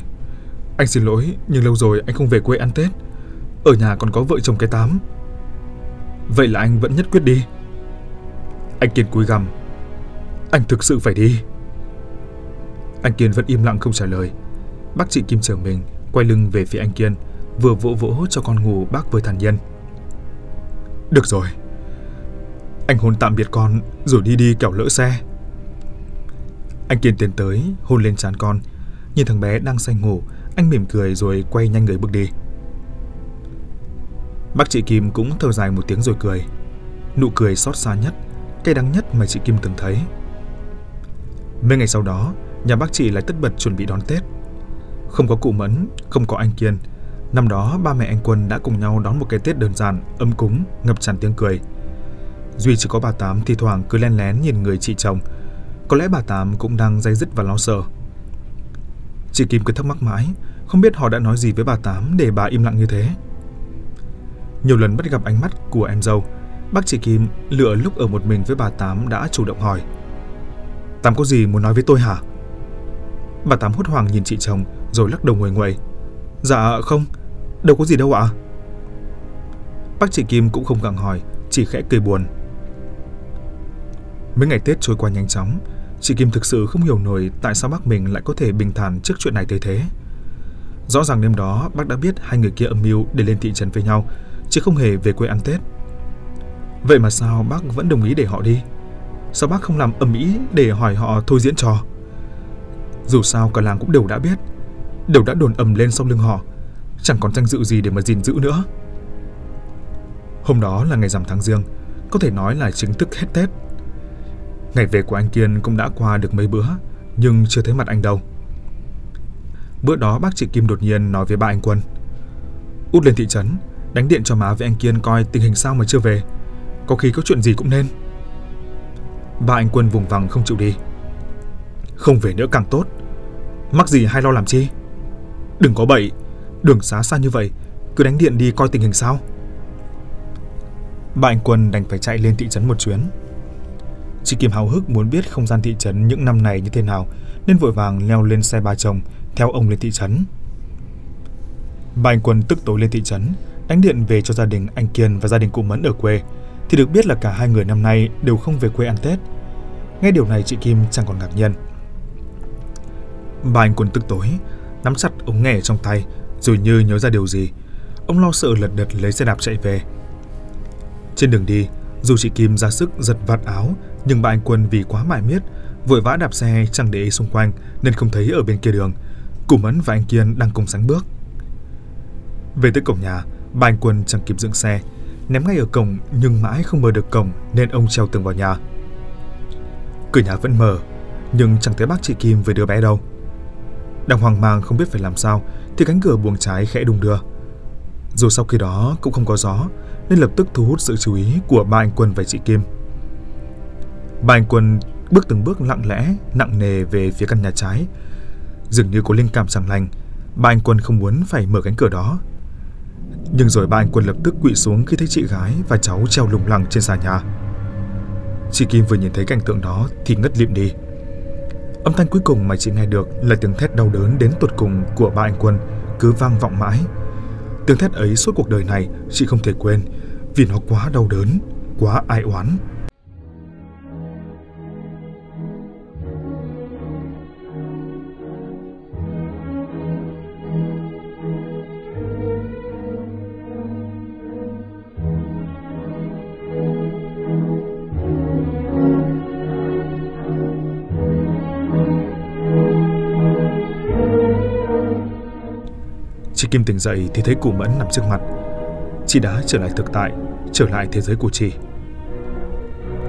Anh xin lỗi, nhưng lâu rồi anh không về quê ăn Tết. Ở nhà còn có vợ chồng cái tám. Vậy là anh vẫn nhất quyết đi. Anh Kiên cúi gằm. Anh thực sự phải đi. Anh Kiên vẫn im lặng không trả lời. Bác chị Kim trưởng mình, quay lưng về phía anh Kiên, vừa vỗ vỗ cho con ngủ bác với thản nhiên. Được rồi. Anh hôn tạm biệt con rồi đi đi kẻo lỡ xe. Anh Kiên tiến tới, hôn lên trán con. Nhìn thằng bé đang say ngủ, anh mỉm cười rồi quay nhanh người bước đi. Bác chị Kim cũng thở dài một tiếng rồi cười. Nụ cười xót xa nhất, cay đắng nhất mà chị Kim từng thấy. Mấy ngày sau đó, nhà bác chị lại tất bật chuẩn bị đón Tết. Không có cụ Mẫn, không có anh Kiên. Năm đó ba mẹ anh Quân đã cùng nhau đón một cái Tết đơn giản, ấm cúng, ngập tràn tiếng cười. Duy chỉ có bà Tám thì thoảng cứ len lén nhìn người chị chồng. Có lẽ bà Tám cũng đang dây dứt và lo sợ. Chị Kim cứ thắc mắc mãi, không biết họ đã nói gì với bà Tám để bà im lặng như thế. Nhiều lần bắt gặp ánh mắt của em dâu, bác chị Kim lựa lúc ở một mình với bà Tám đã chủ động hỏi. Tám có gì muốn nói với tôi hả? Bà Tám hốt hoảng nhìn chị chồng rồi lắc đầu nguầy nguầy. Dạ không, đâu có gì đâu ạ. Bác chị Kim cũng không gặng hỏi, chỉ khẽ cười buồn. Mấy ngày Tết trôi qua nhanh chóng, chị Kim thực sự không hiểu nổi tại sao bác mình lại có thể bình thản trước chuyện này tới thế. Rõ ràng đêm đó bác đã biết hai người kia âm mưu để lên thị trấn với nhau, chứ không hề về quê ăn Tết. Vậy mà sao bác vẫn đồng ý để họ đi? Sao bác không làm ầm ĩ để hỏi họ thôi diễn trò? Dù sao cả làng cũng đều đã biết, đều đã đồn ầm lên sau lưng họ, chẳng còn danh dự gì để mà gìn giữ nữa. Hôm đó là ngày rằm tháng riêng, có thể nói là chính thức hết Tết. Ngày về của anh Kiên cũng đã qua được mấy bữa, nhưng chưa thấy mặt anh đâu. Bữa đó bác chị Kim đột nhiên nói với ba anh Quân. Út lên thị trấn, đánh điện cho má với anh Kiên coi tình hình sao mà chưa về. Có khi có chuyện gì cũng nên. Ba anh Quân vùng vằng không chịu đi. Không về nữa càng tốt. Mắc gì hay lo làm chi? Đừng có bậy, đường xá xa như vậy, cứ đánh điện đi coi tình hình sao. Ba anh Quân đành phải chạy lên thị trấn một chuyến. Chị Kim hào hức muốn biết không gian thị trấn những năm này như thế nào, nên vội vàng leo lên xe ba chồng theo ông lên thị trấn. Ba anh Quân tức tối lên thị trấn, đánh điện về cho gia đình anh Kiên và gia đình cụ Mẫn ở quê, thì được biết là cả hai người năm nay đều không về quê ăn Tết. Nghe điều này chị Kim chẳng còn ngạc nhiên. Ba anh Quân tức tối, nắm chặt ống nghe trong tay, rồi như nhớ ra điều gì. Ông lo sợ lật đật lấy xe đạp chạy về. Trên đường đi, dù chị Kim ra sức giật vạt áo, nhưng ba anh Quân vì quá mải miết, vội vã đạp xe chẳng để ý xung quanh nên không thấy ở bên kia đường. Cụ Mẫn và anh Kiên đang cùng sánh bước. Về tới cổng nhà, ba anh Quân chẳng kịp dựng xe, ném ngay ở cổng nhưng mãi không mở được cổng nên ông treo tường vào nhà. Cửa nhà vẫn mở, nhưng chẳng thấy bác chị Kim với đứa bé đâu. Đang hoang mang không biết phải làm sao thì cánh cửa buồng trái khẽ đung đưa. Dù sau khi đó cũng không có gió nên lập tức thu hút sự chú ý của ba anh Quân và chị Kim. Ba anh Quân bước từng bước lặng lẽ, nặng nề về phía căn nhà trái. Dường như có linh cảm chẳng lành, ba anh Quân không muốn phải mở cánh cửa đó. Nhưng rồi ba anh Quân lập tức quỵ xuống khi thấy chị gái và cháu treo lủng lẳng trên xà nhà. Chị Kim vừa nhìn thấy cảnh tượng đó thì ngất lịm đi. Âm thanh cuối cùng mà chị nghe được là tiếng thét đau đớn đến tột cùng của ba anh Quân cứ vang vọng mãi. Tiếng thét ấy suốt cuộc đời này chị không thể quên vì nó quá đau đớn, quá ai oán. Chị Kim tỉnh dậy thì thấy cụ Mẫn nằm trước mặt. Chị đã trở lại thực tại, trở lại thế giới của chị.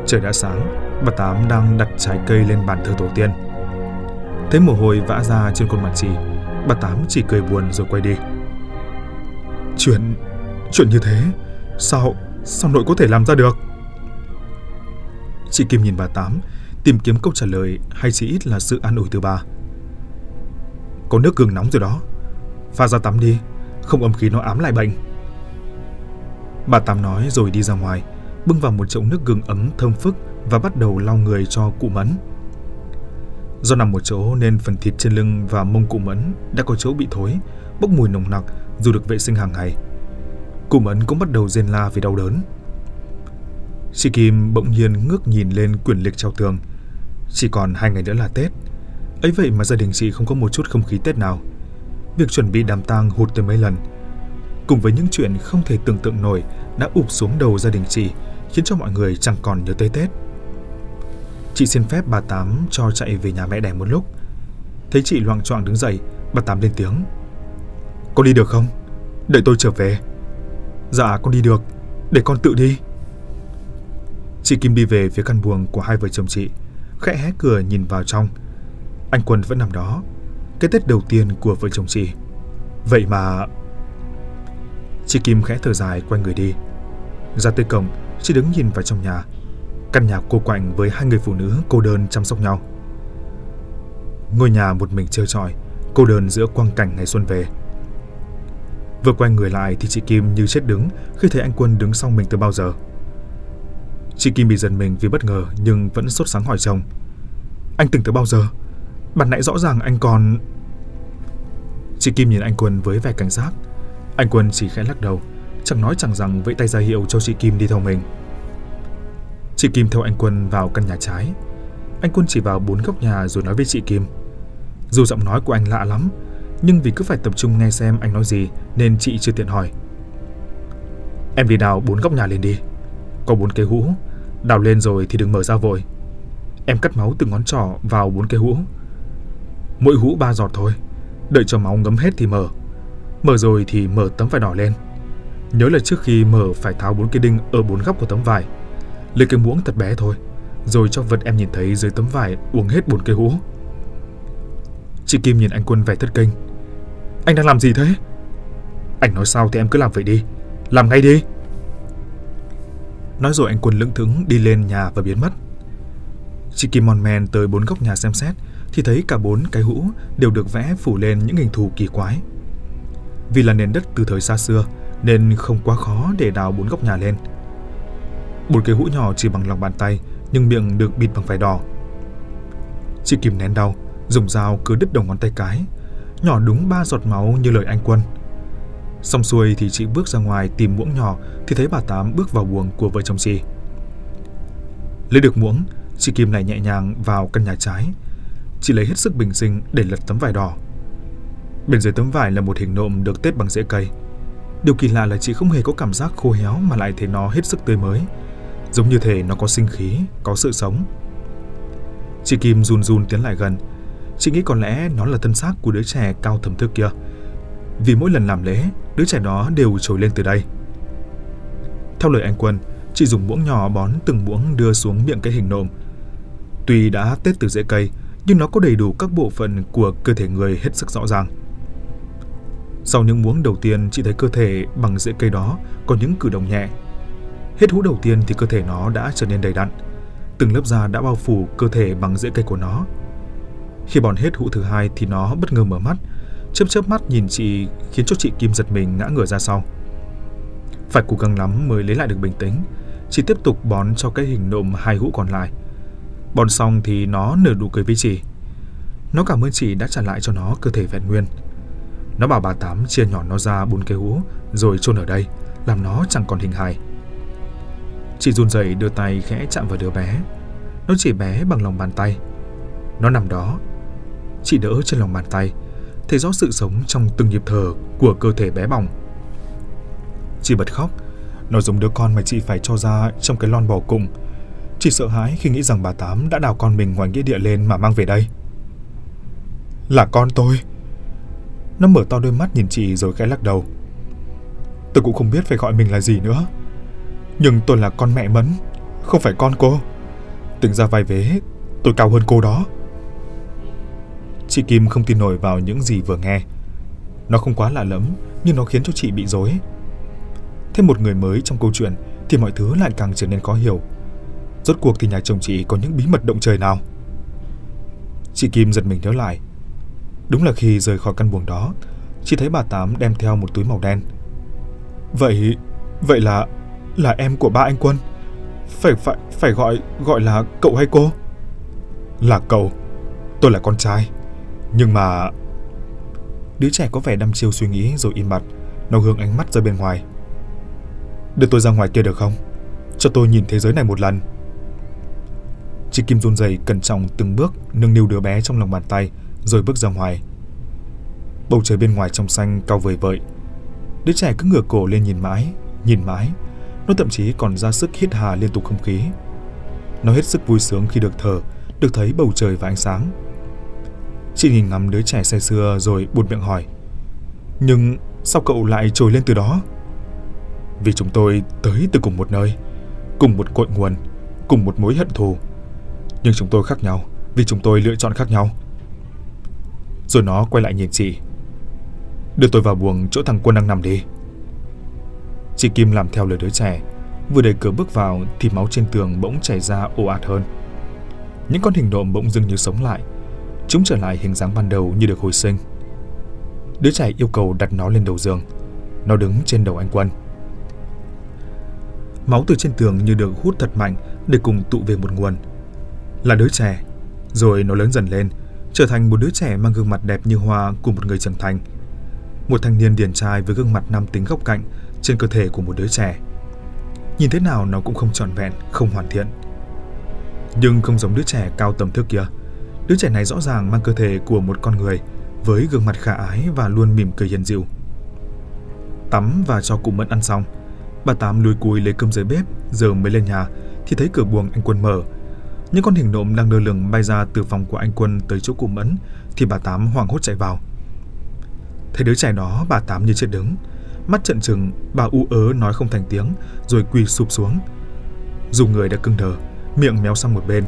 Trời đã sáng, bà Tám đang đặt trái cây lên bàn thờ tổ tiên. Thấy mồ hôi vã ra trên khuôn mặt chị, bà Tám chỉ cười buồn rồi quay đi. Chuyện... chuyện như thế, sao... sao nội có thể làm ra được? Chị Kim nhìn bà Tám, tìm kiếm câu trả lời hay chỉ ít là sự an ủi từ bà. Có nước gừng nóng rồi đó, pha ra tắm đi, không âm khí nó ám lại bệnh. Bà Tám nói rồi đi ra ngoài, bưng vào một chậu nước gừng ấm thơm phức và bắt đầu lau người cho cụ Mẫn. Do nằm một chỗ nên phần thịt trên lưng và mông cụ Mẫn đã có chỗ bị thối, bốc mùi nồng nặc dù được vệ sinh hàng ngày. Cụ Mẫn cũng bắt đầu rên la vì đau đớn. Chị Kim bỗng nhiên ngước nhìn lên quyển lịch treo tường. Chỉ còn hai ngày nữa là Tết. ấy vậy mà gia đình chị không có một chút không khí Tết nào. Việc chuẩn bị đám tang hụt tới mấy lần. Cùng với những chuyện không thể tưởng tượng nổi đã ụp xuống đầu gia đình chị, khiến cho mọi người chẳng còn nhớ tới Tết. Chị xin phép bà Tám cho chạy về nhà mẹ đẻ một lúc. Thấy chị loạng choạng đứng dậy, bà Tám lên tiếng. Con đi được không? Đợi tôi trở về. Dạ con đi được, để con tự đi. Chị Kim đi về phía căn buồng của hai vợ chồng chị, khẽ hé cửa nhìn vào trong. Anh Quân vẫn nằm đó, cái Tết đầu tiên của vợ chồng chị. Vậy mà... Chị Kim khẽ thở dài quay người đi. Ra tới cổng, chị đứng nhìn vào trong nhà. Căn nhà cô quạnh với hai người phụ nữ cô đơn chăm sóc nhau. Ngôi nhà một mình trơ trọi, cô đơn giữa quang cảnh ngày xuân về. Vừa quay người lại thì chị Kim như chết đứng khi thấy anh Quân đứng sau mình từ bao giờ. Chị Kim bị giật mình vì bất ngờ nhưng vẫn sốt sáng hỏi chồng. Anh tỉnh từ bao giờ? Bạn nãy rõ ràng anh còn... Chị Kim nhìn anh Quân với vẻ cảnh giác. Anh Quân chỉ khẽ lắc đầu, chẳng nói chẳng rằng vẫy tay ra hiệu cho chị Kim đi theo mình. Chị Kim theo anh Quân vào căn nhà trái. Anh Quân chỉ vào bốn góc nhà rồi nói với chị Kim. Dù giọng nói của anh lạ lắm, nhưng vì cứ phải tập trung nghe xem anh nói gì nên chị chưa tiện hỏi. Em đi đào bốn góc nhà lên đi. Có bốn cây hũ, đào lên rồi thì đừng mở ra vội. Em cắt máu từ ngón trỏ vào bốn cây hũ. Mỗi hũ ba giọt thôi, đợi cho máu ngấm hết thì mở. Mở rồi thì mở tấm vải đỏ lên. Nhớ là trước khi mở phải tháo bốn cây đinh ở bốn góc của tấm vải. Lấy cái muỗng thật bé thôi, rồi cho vật em nhìn thấy dưới tấm vải uống hết bốn cây hũ. Chị Kim nhìn anh Quân vẻ thất kinh. Anh đang làm gì thế? Anh nói sao thì em cứ làm vậy đi. Làm ngay đi. Nói rồi anh Quân lững thững đi lên nhà và biến mất. Chị Kim mòn men tới bốn góc nhà xem xét thì thấy cả bốn cái hũ đều được vẽ phủ lên những hình thù kỳ quái. Vì là nền đất từ thời xa xưa nên không quá khó để đào bốn góc nhà lên. Bốn cái hũ nhỏ chỉ bằng lòng bàn tay nhưng miệng được bịt bằng vải đỏ. Chị Kim nén đau, dùng dao cứ đứt đầu ngón tay cái, nhỏ đúng ba giọt máu như lời anh Quân. Xong xuôi thì chị bước ra ngoài tìm muỗng nhỏ thì thấy bà Tám bước vào buồng của vợ chồng chị. Lấy được muỗng, chị Kim lại nhẹ nhàng vào căn nhà trái. Chị lấy hết sức bình sinh để lật tấm vải đỏ. Bên dưới tấm vải là một hình nộm được tết bằng rễ cây. Điều kỳ lạ là chị không hề có cảm giác khô héo mà lại thấy nó hết sức tươi mới. Giống như thể nó có sinh khí, có sự sống. Chị Kim run run tiến lại gần. Chị nghĩ có lẽ nó là thân xác của đứa trẻ cao thầm thức kia. Vì mỗi lần làm lễ, đứa trẻ đó đều trồi lên từ đây. Theo lời anh Quân, chị dùng muỗng nhỏ bón từng muỗng đưa xuống miệng cái hình nộm. Tuy đã tết từ rễ cây, nhưng nó có đầy đủ các bộ phận của cơ thể người hết sức rõ ràng. Sau những muỗng đầu tiên, chị thấy cơ thể bằng rễ cây đó có những cử động nhẹ. Hết hú đầu tiên thì cơ thể nó đã trở nên đầy đặn. Từng lớp da đã bao phủ cơ thể bằng rễ cây của nó. Khi bọn hết hũ thứ hai thì nó bất ngờ mở mắt, chớp chớp mắt nhìn chị khiến cho chị Kim giật mình ngã ngửa ra sau. Phải cố gắng lắm mới lấy lại được bình tĩnh, chị tiếp tục bón cho cái hình nộm hai hũ còn lại. Bòn xong thì nó nở nụ cười với chị. Nó cảm ơn chị đã trả lại cho nó cơ thể vẹn nguyên. Nó bảo bà Tám chia nhỏ nó ra bốn cái hũ rồi chôn ở đây, làm nó chẳng còn hình hài. Chị run rẩy đưa tay khẽ chạm vào đứa bé. Nó chỉ bé bằng lòng bàn tay. Nó nằm đó. Chị đỡ trên lòng bàn tay, thấy rõ sự sống trong từng nhịp thở của cơ thể bé bỏng. Chị bật khóc, nó giống đứa con mà chị phải cho ra trong cái lon bò cùng chỉ sợ hãi khi nghĩ rằng bà Tám đã đào con mình ngoài nghĩa địa lên mà mang về đây. Là con tôi. Nó mở to đôi mắt nhìn chị rồi khẽ lắc đầu. Tôi cũng không biết phải gọi mình là gì nữa. Nhưng tôi là con mẹ Mẫn, không phải con cô. Tính ra vai vế, tôi cao hơn cô đó. Chị Kim không tin nổi vào những gì vừa nghe. Nó không quá lạ lẫm, nhưng nó khiến cho chị bị rối. Thêm một người mới trong câu chuyện thì mọi thứ lại càng trở nên khó hiểu. Rốt cuộc thì nhà chồng chị có những bí mật động trời nào? Chị Kim giật mình nhớ lại. Đúng là khi rời khỏi căn buồng đó, chị thấy bà Tám đem theo một túi màu đen. Vậy, vậy là là em của ba anh Quân. Phải phải phải gọi gọi là cậu hay cô? Là cậu. Tôi là con trai. Nhưng mà Đứa trẻ có vẻ đăm chiêu suy nghĩ rồi im bặt, nó hướng ánh mắt ra bên ngoài. Đưa tôi ra ngoài kia được không? Cho tôi nhìn thế giới này một lần. Chị Kim run rẩy cẩn trọng từng bước nâng niu đứa bé trong lòng bàn tay rồi bước ra ngoài. Bầu trời bên ngoài trong xanh cao vời vợi. Đứa trẻ cứ ngửa cổ lên nhìn mãi, nhìn mãi. Nó thậm chí còn ra sức hít hà liên tục không khí. Nó hết sức vui sướng khi được thở, được thấy bầu trời và ánh sáng. Chị nhìn ngắm đứa trẻ say sưa rồi buột miệng hỏi. Nhưng sao cậu lại trồi lên từ đó? Vì chúng tôi tới từ cùng một nơi, cùng một cội nguồn, cùng một mối hận thù. Nhưng chúng tôi khác nhau vì chúng tôi lựa chọn khác nhau. Rồi nó quay lại nhìn chị. Đưa tôi vào buồng chỗ thằng Quân đang nằm đi. Chị Kim làm theo lời đứa trẻ, vừa đẩy cửa bước vào thì máu trên tường bỗng chảy ra ồ ạt hơn. Những con hình nộm bỗng dưng như sống lại, chúng trở lại hình dáng ban đầu như được hồi sinh. Đứa trẻ yêu cầu đặt nó lên đầu giường. Nó đứng trên đầu anh Quân. Máu từ trên tường như được hút thật mạnh để cùng tụ về một nguồn. Là đứa trẻ, rồi nó lớn dần lên, trở thành một đứa trẻ mang gương mặt đẹp như hoa của một người trưởng thành. Một thanh niên điển trai với gương mặt nam tính góc cạnh trên cơ thể của một đứa trẻ. Nhìn thế nào nó cũng không trọn vẹn, không hoàn thiện. Nhưng không giống đứa trẻ cao tầm thước kia. Đứa trẻ này rõ ràng mang cơ thể của một con người với gương mặt khả ái và luôn mỉm cười hiền dịu. Tắm và cho cụ Mẫn ăn xong, bà Tám lùi cùi lấy cơm dưới bếp, giờ mới lên nhà thì thấy cửa buồng anh Quân mở. Những con hình nộm đang lơ lửng bay ra từ phòng của anh Quân tới chỗ cụ Mẫn thì bà Tám hoảng hốt chạy vào. Thấy đứa trẻ đó, bà Tám như chết đứng, mắt trợn trừng, bà u ớ nói không thành tiếng rồi quỳ sụp xuống. Dù người đã cưng đờ, miệng méo sang một bên,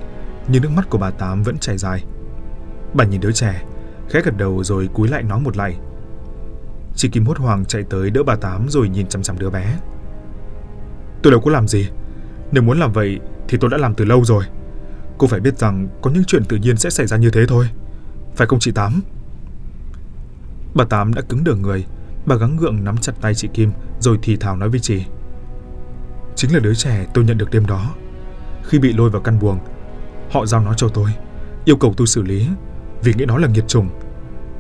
nhưng nước mắt của bà Tám vẫn chảy dài. Bà nhìn đứa trẻ, khẽ gật đầu rồi cúi lại nói một lạy. Chị Kim hốt hoảng chạy tới đỡ bà Tám rồi nhìn chăm chăm đứa bé. Tôi đâu có làm gì. Nếu muốn làm vậy thì tôi đã làm từ lâu rồi. Cô phải biết rằng có những chuyện tự nhiên sẽ xảy ra như thế thôi. Phải không chị Tám? Bà Tám đã cứng đờ người. Bà gắng gượng nắm chặt tay chị Kim rồi thì thào nói với chị. Chính là đứa trẻ tôi nhận được đêm đó. Khi bị lôi vào căn buồng, họ giao nó cho tôi, yêu cầu tôi xử lý vì nghĩ nó là nghiệt trùng,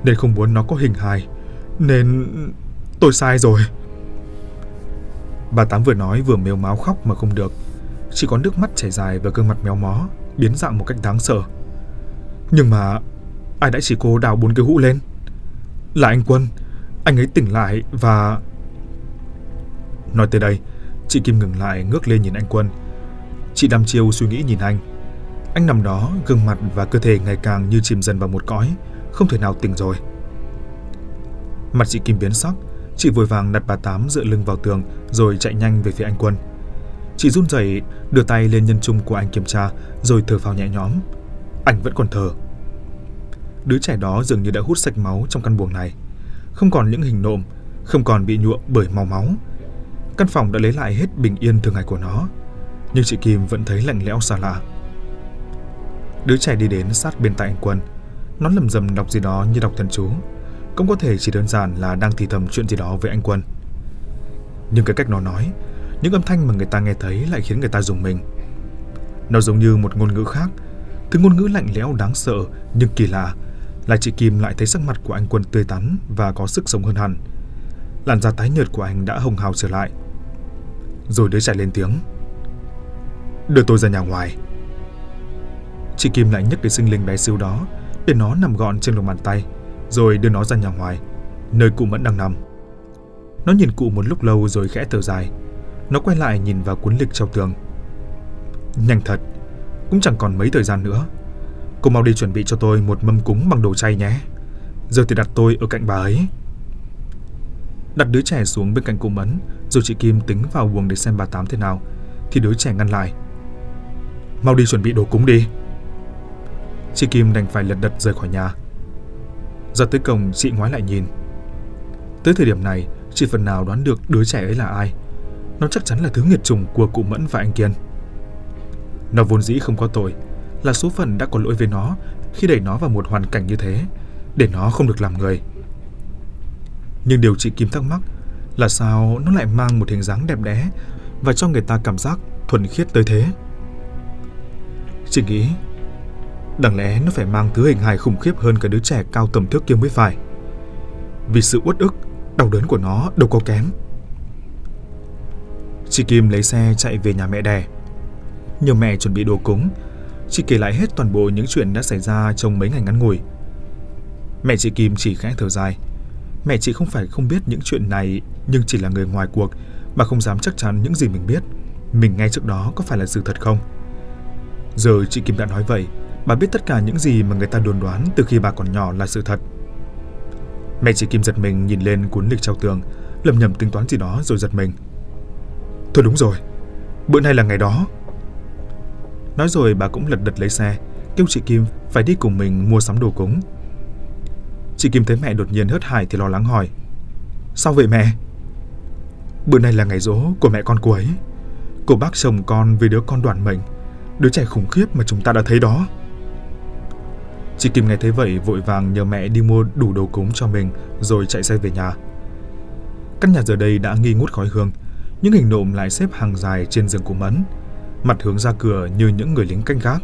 nên không muốn nó có hình hài, nên tôi sai rồi. Bà Tám vừa nói vừa mếu máu khóc mà không được, chỉ có nước mắt chảy dài và gương mặt méo mó, biến dạng một cách đáng sợ. Nhưng mà ai đã chỉ cô đào bốn cái hũ lên? Là anh Quân, anh ấy tỉnh lại và... Nói tới đây, chị Kim ngừng lại ngước lên nhìn anh Quân. Chị đăm chiêu suy nghĩ nhìn anh. Anh nằm đó, gương mặt và cơ thể ngày càng như chìm dần vào một cõi, không thể nào tỉnh rồi. Mặt chị Kim biến sắc, chị vội vàng đặt bà Tám dựa lưng vào tường rồi chạy nhanh về phía anh Quân. Chị run rẩy đưa tay lên nhân trung của anh kiểm tra rồi thở phào nhẹ nhõm. Anh vẫn còn thở. Đứa trẻ đó dường như đã hút sạch máu trong căn buồng này. Không còn những hình nộm, không còn bị nhuộm bởi màu máu. Căn phòng đã lấy lại hết bình yên thường ngày của nó. Nhưng chị Kim vẫn thấy lạnh lẽo xa lạ. Đứa trẻ đi đến sát bên tay anh Quân. Nó lầm rầm đọc gì đó như đọc thần chú. Cũng có thể chỉ đơn giản là đang thì thầm chuyện gì đó với anh Quân. Nhưng cái cách nó nói, những âm thanh mà người ta nghe thấy lại khiến người ta dùng mình. Nó giống như một ngôn ngữ khác, thứ ngôn ngữ lạnh lẽo đáng sợ nhưng kỳ lạ. Là chị Kim lại thấy sắc mặt của anh Quân tươi tắn và có sức sống hơn hẳn. Làn da tái nhợt của anh đã hồng hào trở lại. Rồi đứa trẻ lên tiếng. Đưa tôi ra nhà ngoài. Chị Kim lại nhấc cái sinh linh bé xíu đó để nó nằm gọn trên lòng bàn tay, rồi đưa nó ra nhà ngoài, nơi cụ Mẫn đang nằm. Nó nhìn cụ một lúc lâu rồi khẽ thở dài. Nó quay lại nhìn vào cuốn lịch treo tường. Nhanh thật, cũng chẳng còn mấy thời gian nữa. Cô mau đi chuẩn bị cho tôi một mâm cúng bằng đồ chay nhé. giờ thì đặt tôi ở cạnh bà ấy. Đặt đứa trẻ xuống bên cạnh cô Mẫn, rồi chị Kim tính vào buồng để xem bà Tám thế nào, thì đứa trẻ ngăn lại. Mau đi chuẩn bị đồ cúng đi. Chị Kim đành phải lật đật rời khỏi nhà. Ra tới cổng, chị ngoái lại nhìn. Tới thời điểm này, chị phần nào đoán được đứa trẻ ấy là ai. Nó chắc chắn là thứ nghiệt trùng của cụ Mẫn và anh Kiên. Nó vốn dĩ không có tội, là số phận đã có lỗi với nó khi đẩy nó vào một hoàn cảnh như thế, để nó không được làm người. Nhưng điều chị Kim thắc mắc là sao nó lại mang một hình dáng đẹp đẽ và cho người ta cảm giác thuần khiết tới thế. Chị nghĩ, đáng lẽ nó phải mang thứ hình hài khủng khiếp hơn cả đứa trẻ cao tầm thước kia mới phải. Vì sự uất ức, đau đớn của nó đâu có kém. Chị Kim lấy xe chạy về nhà mẹ đẻ. Nhờ mẹ chuẩn bị đồ cúng, chị kể lại hết toàn bộ những chuyện đã xảy ra trong mấy ngày ngắn ngủi. Mẹ chị Kim chỉ khẽ thở dài. Mẹ chị không phải không biết những chuyện này, nhưng chỉ là người ngoài cuộc mà không dám chắc chắn những gì mình biết. Mình nghe trước đó có phải là sự thật không? Giờ chị Kim đã nói vậy, bà biết tất cả những gì mà người ta đồn đoán từ khi bà còn nhỏ là sự thật. Mẹ chị Kim giật mình nhìn lên cuốn lịch treo tường, lầm nhầm tính toán gì đó rồi giật mình. Thôi đúng rồi, bữa nay là ngày đó. Nói rồi bà cũng lật đật lấy xe, kêu chị Kim phải đi cùng mình mua sắm đồ cúng. Chị Kim thấy mẹ đột nhiên hớt hải thì lo lắng hỏi. Sao vậy mẹ? Bữa nay là ngày rỗ của mẹ con cô ấy. Cô bác chồng con vì đứa con đoàn mệnh, đứa trẻ khủng khiếp mà chúng ta đã thấy đó. Chị Kim nghe thấy vậy vội vàng nhờ mẹ đi mua đủ đồ cúng cho mình rồi chạy xe về nhà. Căn nhà giờ đây đã nghi ngút khói hương, những hình nộm lại xếp hàng dài trên giường của Mẫn, mặt hướng ra cửa như những người lính canh gác.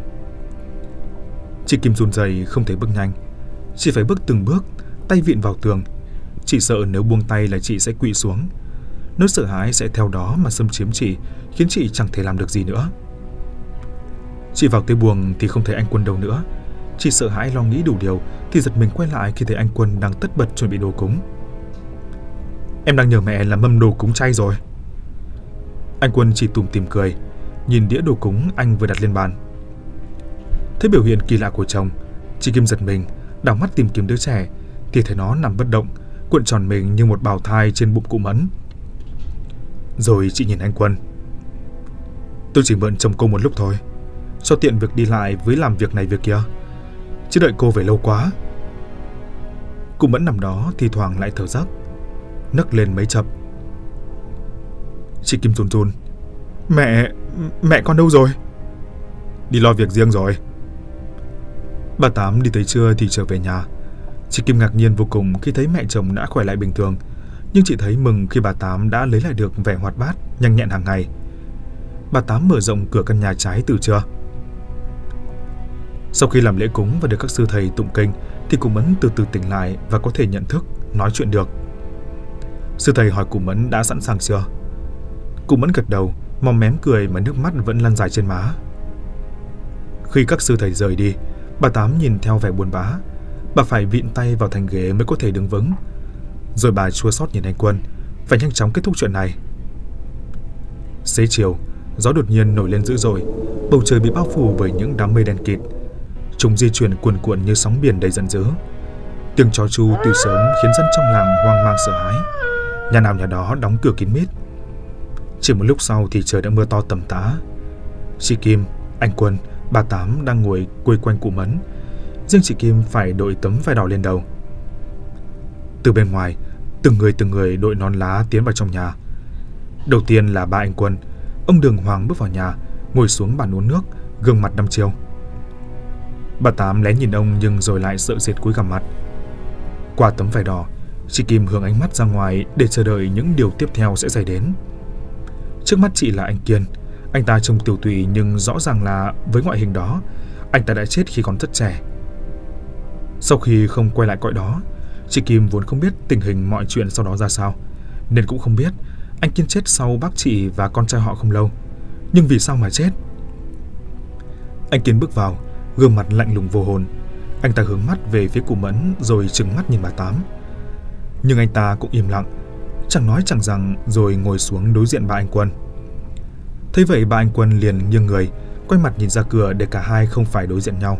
Chị Kim run rẩy không thể bước nhanh, chị phải bước từng bước, tay vịn vào tường. Chị sợ nếu buông tay là chị sẽ quỵ xuống. Nỗi sợ hãi sẽ theo đó mà xâm chiếm chị, khiến chị chẳng thể làm được gì nữa. Chị vào tới buồng thì không thấy anh Quân đâu nữa. Chị sợ hãi lo nghĩ đủ điều thì giật mình quay lại khi thấy anh Quân đang tất bật chuẩn bị đồ cúng. Em đang nhờ mẹ làm mâm đồ cúng chay rồi. Anh Quân chỉ tùm tìm cười, nhìn đĩa đồ cúng anh vừa đặt lên bàn. Thấy biểu hiện kỳ lạ của chồng, chị Kim giật mình, đảo mắt tìm kiếm đứa trẻ, thì thấy nó nằm bất động, cuộn tròn mình như một bào thai trên bụng cụ Mẫn. Rồi chị nhìn anh Quân. Tôi chỉ mượn chồng cô một lúc thôi, cho tiện việc đi lại với làm việc này việc kia. Chứ đợi cô về lâu quá. Cụ Mẫn nằm đó thì thoảng lại thở dốc, nấc lên mấy chập. Chị Kim run run. Mẹ, mẹ con đâu rồi? Đi lo việc riêng rồi. Bà Tám đi tới trưa thì trở về nhà. Chị Kim ngạc nhiên vô cùng khi thấy mẹ chồng đã khỏe lại bình thường. Nhưng chị thấy mừng khi bà Tám đã lấy lại được vẻ hoạt bát, nhanh nhẹn hàng ngày. Bà Tám mở rộng cửa căn nhà trái từ trưa. Sau khi làm lễ cúng và được các sư thầy tụng kinh, thì cụ Mẫn từ từ tỉnh lại và có thể nhận thức, nói chuyện được. Sư thầy hỏi cụ Mẫn đã sẵn sàng chưa? Cụ Mẫn gật đầu, mong mém cười mà nước mắt vẫn lăn dài trên má. Khi các sư thầy rời đi, bà Tám nhìn theo vẻ buồn bã. Bà phải vịn tay vào thành ghế mới có thể đứng vững. Rồi bà chua xót nhìn anh Quân, phải nhanh chóng kết thúc chuyện này. Xế chiều, gió đột nhiên nổi lên dữ dội, bầu trời bị bao phủ bởi những đám mây đen kịt. Chúng di chuyển cuồn cuộn như sóng biển đầy giận dữ. Tiếng chó chu từ sớm khiến dân trong làng hoang mang sợ hãi. Nhà nào nhà đó đóng cửa kín mít. Chỉ một lúc sau thì trời đã mưa to tầm tã. Chị Kim, anh Quân, bà Tám đang ngồi quây quanh cụ Mẫn. Riêng chị Kim phải đội tấm vải đỏ lên đầu. Từ bên ngoài, từng người từng người đội nón lá tiến vào trong nhà. Đầu tiên là ba anh Quân. Ông Đường Hoàng bước vào nhà, ngồi xuống bàn uống nước, gương mặt đăm chiêu. Bà Tám lén nhìn ông nhưng rồi lại sợ sệt cúi gằm mặt. Qua tấm vải đỏ, chị Kim hướng ánh mắt ra ngoài để chờ đợi những điều tiếp theo sẽ xảy đến. Trước mắt chị là anh Kiên. Anh ta trông tiểu tụy nhưng rõ ràng là với ngoại hình đó, anh ta đã chết khi còn rất trẻ. Sau khi không quay lại cõi đó, chị Kim vốn không biết tình hình mọi chuyện sau đó ra sao, nên cũng không biết anh Kiên chết sau bác chị và con trai họ không lâu. Nhưng vì sao mà chết? Anh Kiên bước vào, gương mặt lạnh lùng vô hồn. Anh ta hướng mắt về phía cụ Mẫn rồi trừng mắt nhìn bà Tám. Nhưng anh ta cũng im lặng, chẳng nói chẳng rằng rồi ngồi xuống đối diện bà anh Quân. Thấy vậy bà anh Quân liền nghiêng người, quay mặt nhìn ra cửa để cả hai không phải đối diện nhau.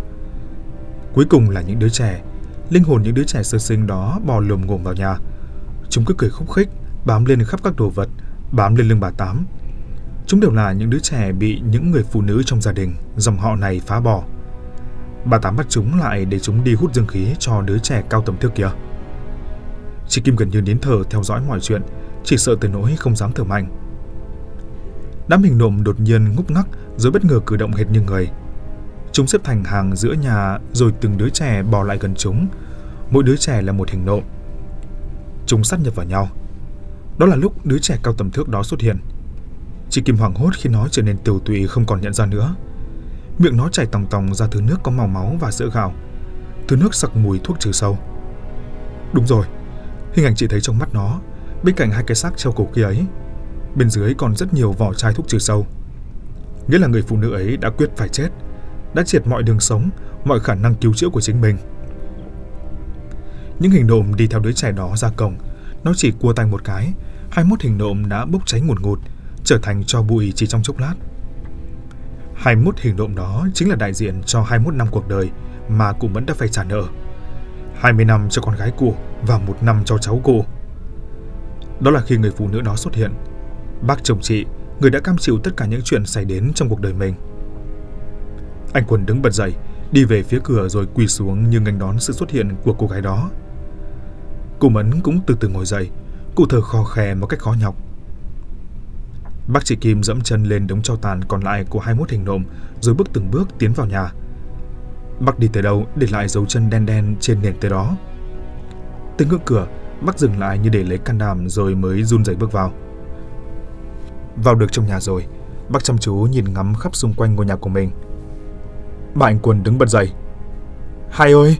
Cuối cùng là những đứa trẻ, linh hồn những đứa trẻ sơ sinh đó bò lồm ngồm vào nhà. Chúng cứ cười khúc khích, bám lên khắp các đồ vật, bám lên lưng bà Tám. Chúng đều là những đứa trẻ bị những người phụ nữ trong gia đình, dòng họ này phá bỏ. Bà Tám bắt chúng lại để chúng đi hút dương khí cho đứa trẻ cao tầm thước kia. Chị Kim gần như nín thở theo dõi mọi chuyện, chỉ sợ tới nỗi không dám thở mạnh. Đám hình nộm đột nhiên ngúc ngắc rồi bất ngờ cử động hệt như người. Chúng xếp thành hàng giữa nhà rồi từng đứa trẻ bò lại gần chúng. Mỗi đứa trẻ là một hình nộm. Chúng sát nhập vào nhau. Đó là lúc đứa trẻ cao tầm thước đó xuất hiện. Chị Kim hoảng hốt khi nó trở nên tiều tụy không còn nhận ra nữa. Miệng nó chảy tòng tòng ra thứ nước có màu máu và sữa gạo. Thứ nước sặc mùi thuốc trừ sâu. Đúng rồi, hình ảnh chị thấy trong mắt nó, bên cạnh hai cái xác treo cổ kia ấy, bên dưới còn rất nhiều vỏ chai thuốc trừ sâu. Nghĩa là người phụ nữ ấy đã quyết phải chết, đã triệt mọi đường sống, mọi khả năng cứu chữa của chính mình. Những hình nộm đi theo đứa trẻ đó ra cổng, nó chỉ cua tay một cái, 21 hình nộm đã bốc cháy ngùn ngụt, trở thành cho bụi chỉ trong chốc lát. 21 hình nộm đó chính là đại diện cho 21 năm cuộc đời mà cụ Mẫn đã phải trả nợ. 20 năm cho con gái cụ và một năm cho cháu cô. Đó là khi người phụ nữ đó xuất hiện. Bác chồng chị, người đã cam chịu tất cả những chuyện xảy đến trong cuộc đời mình. Anh Quân đứng bật dậy, đi về phía cửa rồi quỳ xuống như ngành đón sự xuất hiện của cô gái đó. Cô Mẫn cũng từ từ ngồi dậy, cụ thở khò khè một cách khó nhọc. Bác chị Kim dẫm chân lên đống tro tàn còn lại của 21 hình nộm rồi bước từng bước tiến vào nhà. Bác đi tới đâu để lại dấu chân đen đen trên nền tới đó. Từng ngưỡng cửa, bác dừng lại như để lấy can đảm rồi mới run rẩy bước vào. Vào được trong nhà rồi, bác chăm chú nhìn ngắm khắp xung quanh ngôi nhà của mình. Bà anh Quân đứng bật dậy. Hai ơi!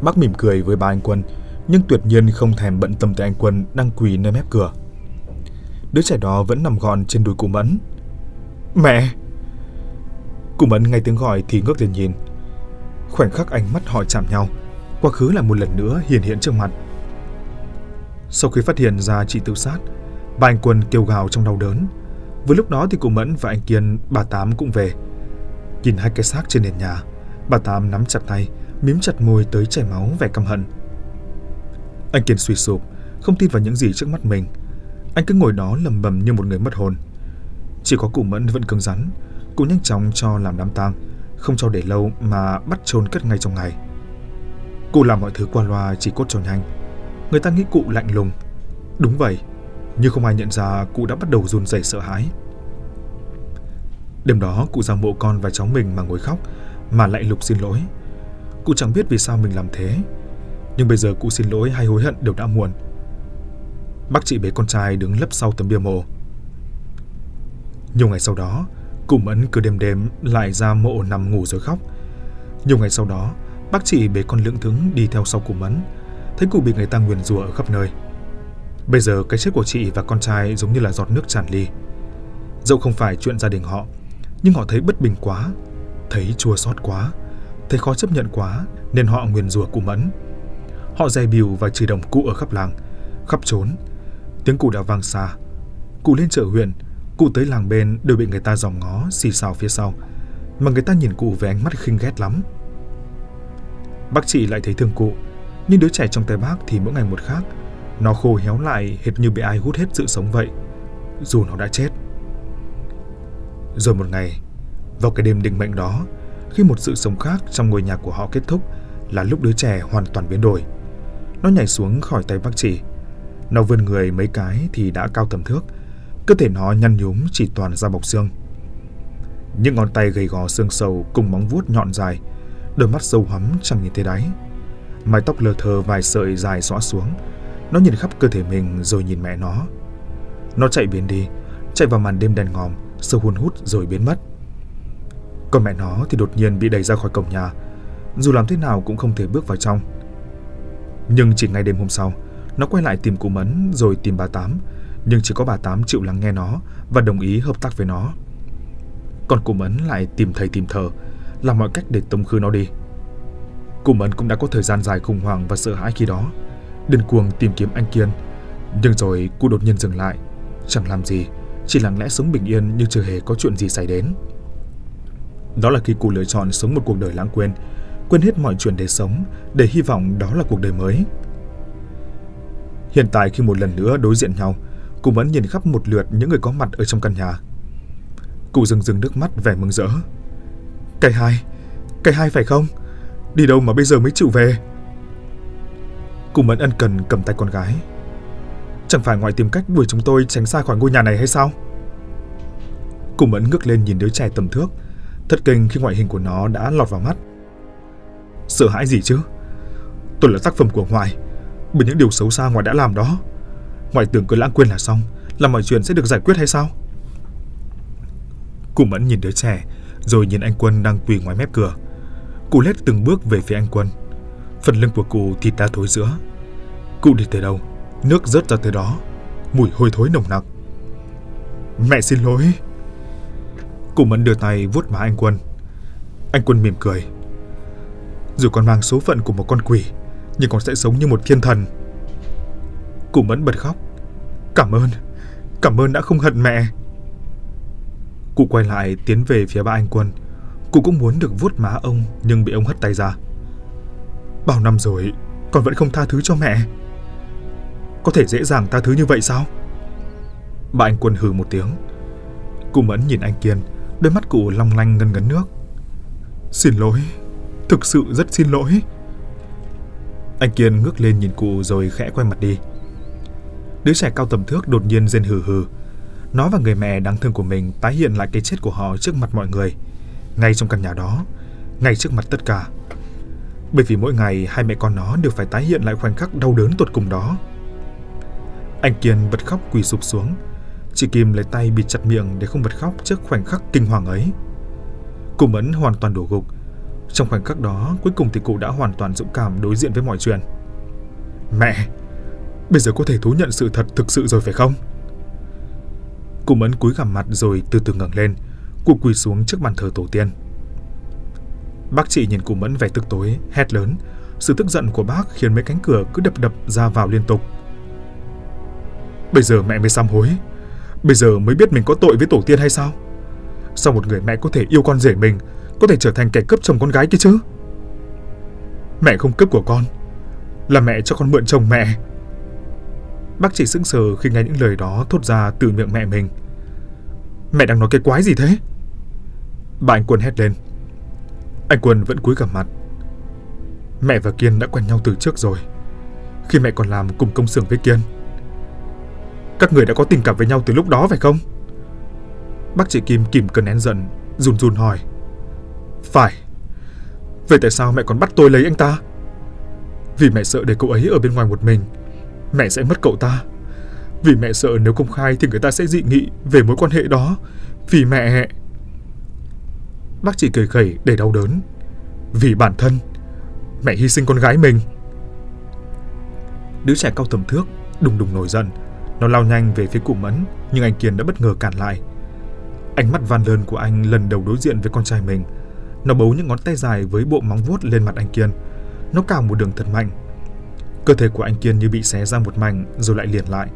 Bác mỉm cười với bà anh Quân, nhưng tuyệt nhiên không thèm bận tâm tới anh Quân đang quỳ nơi mép cửa. Đứa trẻ đó vẫn nằm gọn trên đùi cụ Mẫn. Mẹ! Cụ Mẫn nghe tiếng gọi thì ngước lên nhìn. Khoảnh khắc ánh mắt họ chạm nhau, quá khứ lại một lần nữa hiện hiện trước mặt. Sau khi phát hiện ra chị tự sát, bà anh Quân kêu gào trong đau đớn. Với lúc đó thì cụ Mẫn và anh Kiên, bà Tám cũng về. Nhìn hai cái xác trên nền nhà, bà Tám nắm chặt tay, mím chặt môi tới chảy máu vẻ căm hận. Anh Kiên suy sụp, không tin vào những gì trước mắt mình. Anh cứ ngồi đó lầm bầm như một người mất hồn. Chỉ có cụ Mẫn vẫn cứng rắn, cụ nhanh chóng cho làm đám tang, không cho để lâu mà bắt chôn cất ngay trong ngày. Cụ làm mọi thứ qua loa chỉ cốt cho nhanh. Người ta nghĩ cụ lạnh lùng. Đúng vậy, nhưng không ai nhận ra cụ đã bắt đầu run rẩy sợ hãi. Đêm đó cụ ra mộ con và cháu mình mà ngồi khóc, mà lại lục xin lỗi. Cụ chẳng biết vì sao mình làm thế, nhưng bây giờ cụ xin lỗi hay hối hận đều đã muộn. Bác chị bế con trai đứng lấp sau tấm bia mộ. Nhiều ngày sau đó, cụ Mẫn cứ đêm đêm lại ra mộ nằm ngủ rồi khóc. Nhiều ngày sau đó, bác chị bế con lưỡng thứng đi theo sau cụ Mẫn, thấy cụ bị người ta nguyền rủa ở khắp nơi. Bây giờ cái chết của chị và con trai giống như là giọt nước tràn ly. Dẫu không phải chuyện gia đình họ, nhưng họ thấy bất bình quá, thấy chua xót quá, thấy khó chấp nhận quá nên họ nguyền rủa cụ Mẫn. Họ dè bìu và chửi đồng cụ ở khắp làng, khắp trốn. Tiếng cụ đã vang xa. Cụ lên chợ huyện, cụ tới làng bên đều bị người ta dòm ngó, xì xào phía sau, mà người ta nhìn cụ với ánh mắt khinh ghét lắm. Bác chị lại thấy thương cụ, nhưng đứa trẻ trong tay bác thì mỗi ngày một khác, nó khô héo lại hệt như bị ai hút hết sự sống vậy, dù nó đã chết. Rồi một ngày, vào cái đêm định mệnh đó, khi một sự sống khác trong ngôi nhà của họ kết thúc là lúc đứa trẻ hoàn toàn biến đổi. Nó nhảy xuống khỏi tay bác chỉ. Nó vươn người mấy cái thì đã cao tầm thước. Cơ thể nó nhăn nhúm chỉ toàn da bọc xương. Những ngón tay gầy gò xương sầu cùng móng vuốt nhọn dài, đôi mắt sâu hắm chẳng nhìn thấy đáy. Mái tóc lờ thơ vài sợi dài xõa xuống. Nó nhìn khắp cơ thể mình rồi nhìn mẹ nó. Nó chạy biến đi, chạy vào màn đêm đèn ngòm, sâu hun hút rồi biến mất. Còn mẹ nó thì đột nhiên bị đẩy ra khỏi cổng nhà, dù làm thế nào cũng không thể bước vào trong. Nhưng chỉ ngay đêm hôm sau, nó quay lại tìm cụ Mẫn rồi tìm bà Tám, nhưng chỉ có bà Tám chịu lắng nghe nó và đồng ý hợp tác với nó. Còn cụ Mẫn lại tìm thầy tìm thờ, làm mọi cách để tống khứ nó đi. Cụ Mẫn cũng đã có thời gian dài khủng hoảng và sợ hãi khi đó, điên cuồng tìm kiếm anh Kiên. Nhưng rồi cụ đột nhiên dừng lại, chẳng làm gì, chỉ lặng lẽ sống bình yên như chưa hề có chuyện gì xảy đến. Đó là khi cụ lựa chọn sống một cuộc đời lãng quên, quên hết mọi chuyện để sống, để hy vọng đó là cuộc đời mới. Hiện tại khi một lần nữa đối diện nhau, cụ vẫn nhìn khắp một lượt những người có mặt ở trong căn nhà. Cụ dừng dừng nước mắt vẻ mừng rỡ. Cái hai, cái hai phải không? Đi đâu mà bây giờ mới chịu về? Cụ Mẫn ân cần cầm tay con gái. Chẳng phải ngoại tìm cách đuổi chúng tôi tránh xa khỏi ngôi nhà này hay sao? Cụ Mẫn ngước lên nhìn đứa trẻ tầm thước, thất kinh khi ngoại hình của nó đã lọt vào mắt. Sợ hãi gì chứ? Tôi là tác phẩm của ngoại, bởi những điều xấu xa ngoại đã làm đó. Ngoại tưởng cứ lãng quên là xong, là mọi chuyện sẽ được giải quyết hay sao? Cụ Mẫn nhìn đứa trẻ, rồi nhìn anh Quân đang quỳ ngoài mép cửa. Cụ lết từng bước về phía anh Quân. Phần lưng của cụ thịt đã thối giữa. Cụ đi tới đâu, nước rớt ra tới đó, mùi hôi thối nồng nặc. Mẹ xin lỗi. Cụ Mẫn đưa tay vuốt má anh Quân. Anh Quân mỉm cười. Dù con mang số phận của một con quỷ, nhưng con sẽ sống như một thiên thần. Cụ Mẫn bật khóc. Cảm ơn, cảm ơn đã không hận mẹ. Cụ quay lại tiến về phía ba anh Quân. Cụ cũng muốn được vuốt má ông nhưng bị ông hất tay ra. Bao năm rồi, con vẫn không tha thứ cho mẹ. Có thể dễ dàng tha thứ như vậy sao? Bà anh Quân hừ một tiếng. Cụ Mẫn nhìn anh Kiên, đôi mắt cụ long lanh ngân ngấn nước. Xin lỗi, thực sự rất xin lỗi. Anh Kiên ngước lên nhìn cụ rồi khẽ quay mặt đi. Đứa trẻ cao tầm thước đột nhiên rên hừ hừ. Nó và người mẹ đáng thương của mình tái hiện lại cái chết của họ trước mặt mọi người. Ngay trong căn nhà đó, ngay trước mặt tất cả. Bởi vì mỗi ngày hai mẹ con nó đều phải tái hiện lại khoảnh khắc đau đớn tột cùng đó. Anh Kiên bật khóc quỳ sụp xuống. Chị Kim lấy tay bịt chặt miệng để không bật khóc trước khoảnh khắc kinh hoàng ấy. Cụ Mẫn hoàn toàn đổ gục. Trong khoảnh khắc đó, cuối cùng thì cụ đã hoàn toàn dũng cảm đối diện với mọi chuyện. Mẹ, bây giờ có thể thú nhận sự thật thực sự rồi phải không? Cụ Mẫn cúi gằm mặt rồi từ từ ngẩng lên, cụ quỳ xuống trước bàn thờ tổ tiên. Bác chị nhìn cụ Mẫn vẻ tức tối, hét lớn. Sự tức giận của bác khiến mấy cánh cửa cứ đập đập ra vào liên tục. Bây giờ mẹ mới sám hối. Bây giờ mới biết mình có tội với tổ tiên hay sao? Sao một người mẹ có thể yêu con rể mình, có thể trở thành kẻ cướp chồng con gái kia chứ? Mẹ không cướp của con, là mẹ cho con mượn chồng mẹ. Bác chỉ sững sờ khi nghe những lời đó thốt ra từ miệng mẹ mình. Mẹ đang nói cái quái gì thế? Bà anh Quân hét lên. Anh Quân vẫn cúi gằm mặt. Mẹ và Kiên đã quen nhau từ trước rồi. Khi mẹ còn làm cùng công xưởng với Kiên. Các người đã có tình cảm với nhau từ lúc đó phải không? Bác chị Kim kìm cơn nén giận, run run hỏi. Phải. Vậy tại sao mẹ còn bắt tôi lấy anh ta? Vì mẹ sợ để cậu ấy ở bên ngoài một mình. Mẹ sẽ mất cậu ta. Vì mẹ sợ nếu công khai thì người ta sẽ dị nghị về mối quan hệ đó. Vì mẹ... Bác chỉ cười khẩy để đau đớn. Vì bản thân, mẹ hy sinh con gái mình. Đứa trẻ cao tầm thước, đùng đùng nổi giận. Nó lao nhanh về phía cụ Mẫn, nhưng anh Kiên đã bất ngờ cản lại. Ánh mắt van lơn của anh lần đầu đối diện với con trai mình. Nó bấu những ngón tay dài với bộ móng vuốt lên mặt anh Kiên. Nó cào một đường thật mạnh. Cơ thể của anh Kiên như bị xé ra một mảnh rồi lại liền lại.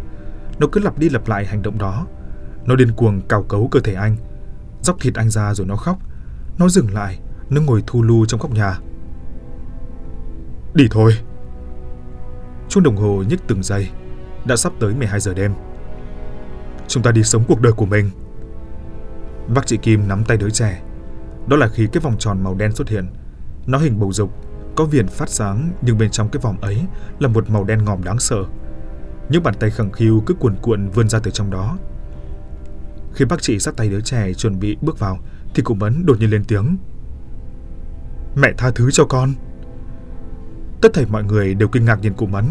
Nó cứ lặp đi lặp lại hành động đó. Nó điên cuồng cào cấu cơ thể anh, dóc thịt anh ra rồi nó khóc. Nó dừng lại, nó ngồi thu lu trong góc nhà. Đi thôi. Chuông đồng hồ nhích từng giây, đã sắp tới 12 giờ đêm. Chúng ta đi sống cuộc đời của mình. Bác chị Kim nắm tay đứa trẻ. Đó là khi cái vòng tròn màu đen xuất hiện. Nó hình bầu dục, có viền phát sáng nhưng bên trong cái vòng ấy là một màu đen ngòm đáng sợ. Những bàn tay khẳng khiu cứ cuồn cuộn vươn ra từ trong đó. Khi bác chị sát tay đứa trẻ chuẩn bị bước vào thì cụ Mẫn đột nhiên lên tiếng. Mẹ tha thứ cho con. Tất thảy mọi người đều kinh ngạc nhìn cụ Mẫn.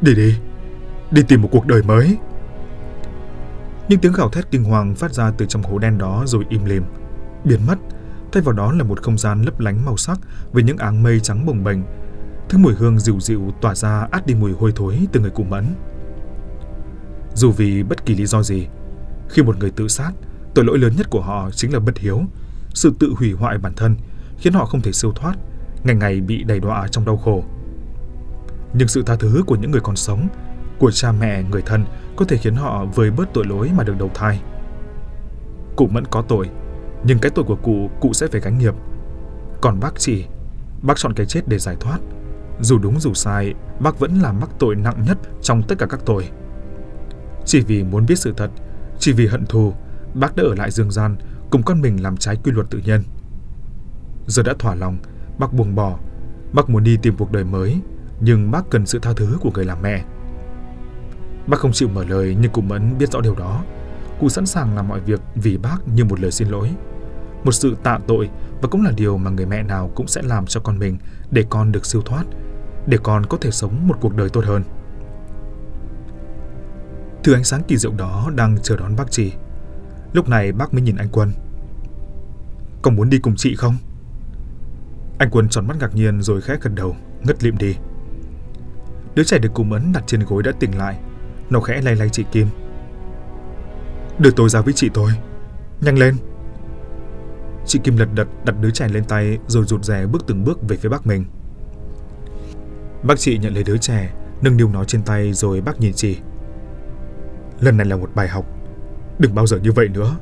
Đi đi, đi tìm một cuộc đời mới. Những tiếng gào thét kinh hoàng phát ra từ trong hố đen đó rồi im lìm, biến mất. Thay vào đó là một không gian lấp lánh màu sắc với những áng mây trắng bồng bềnh. Thứ mùi hương dịu dịu tỏa ra át đi mùi hôi thối từ người cụ Mẫn. Dù vì bất kỳ lý do gì, khi một người tự sát, tội lỗi lớn nhất của họ chính là bất hiếu, sự tự hủy hoại bản thân khiến họ không thể siêu thoát, ngày ngày bị đầy đọa trong đau khổ. Nhưng sự tha thứ của những người còn sống, của cha mẹ, người thân có thể khiến họ vơi bớt tội lỗi mà được đầu thai. Cụ Mẫn có tội, nhưng cái tội của cụ, cụ sẽ phải gánh nghiệp. Còn bác chỉ, bác chọn cái chết để giải thoát. Dù đúng dù sai, bác vẫn là mắc tội nặng nhất trong tất cả các tội. Chỉ vì muốn biết sự thật, chỉ vì hận thù, bác đã ở lại dương gian cùng con mình làm trái quy luật tự nhiên. Giờ đã thỏa lòng, bác buông bỏ, bác muốn đi tìm cuộc đời mới, nhưng bác cần sự tha thứ của người làm mẹ. Bác không chịu mở lời nhưng cụ Mẫn biết rõ điều đó. Cụ sẵn sàng làm mọi việc vì bác như một lời xin lỗi. Một sự tạ tội và cũng là điều mà người mẹ nào cũng sẽ làm cho con mình để con được siêu thoát, để con có thể sống một cuộc đời tốt hơn. Thứ ánh sáng kỳ diệu đó đang chờ đón bác chị. Lúc này bác mới nhìn anh Quân. Con muốn đi cùng chị không? Anh Quân tròn mắt ngạc nhiên rồi khẽ gật đầu, ngất lịm đi. Đứa trẻ được cùng ấn đặt trên gối đã tỉnh lại. Nó khẽ lay lay chị Kim. Đưa tôi ra với chị tôi. Nhanh lên. Chị Kim lật đật đặt đứa trẻ lên tay rồi rụt rè bước từng bước về phía bác mình. Bác chị nhận lấy đứa trẻ, nâng niu nó trên tay rồi bác nhìn chị. Lần này là một bài học. Đừng bao giờ như vậy nữa.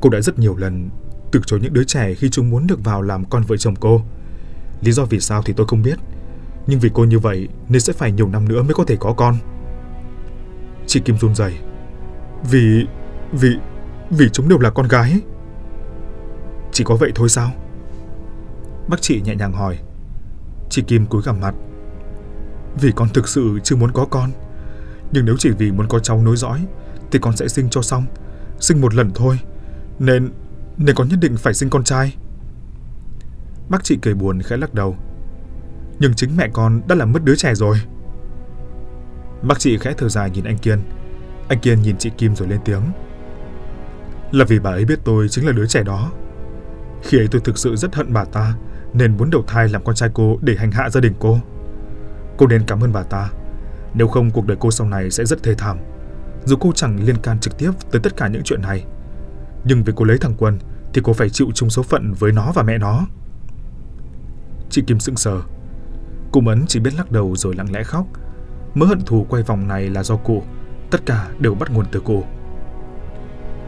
Cô đã rất nhiều lần từ chối những đứa trẻ khi chúng muốn được vào làm con vợ chồng cô. Lý do vì sao thì tôi không biết. Nhưng vì cô như vậy nên sẽ phải nhiều năm nữa mới có thể có con. Chị Kim run rẩy. Vì... vì... vì chúng đều là con gái. Chỉ có vậy thôi sao? Bác chị nhẹ nhàng hỏi. Chị Kim cúi gằm mặt. Vì con thực sự chưa muốn có con. Nhưng nếu chỉ vì muốn có cháu nối dõi, thì con sẽ sinh cho xong. Sinh một lần thôi. Nên... nên con nhất định phải sinh con trai. Bác chị cười buồn khẽ lắc đầu. Nhưng chính mẹ con đã làm mất đứa trẻ rồi. Bác chị khẽ thở dài nhìn anh Kiên. Anh Kiên nhìn chị Kim rồi lên tiếng. Là vì bà ấy biết tôi chính là đứa trẻ đó. Khi ấy tôi thực sự rất hận bà ta, nên muốn đầu thai làm con trai cô để hành hạ gia đình cô. Cô nên cảm ơn bà ta. Nếu không cuộc đời cô sau này sẽ rất thê thảm. Dù cô chẳng liên can trực tiếp tới tất cả những chuyện này. Nhưng vì cô lấy thằng Quân thì cô phải chịu chung số phận với nó và mẹ nó. Chị Kim sững sờ. Cụ Mẫn chỉ biết lắc đầu rồi lặng lẽ khóc. Mớ hận thù quay vòng này là do cụ. Tất cả đều bắt nguồn từ cụ.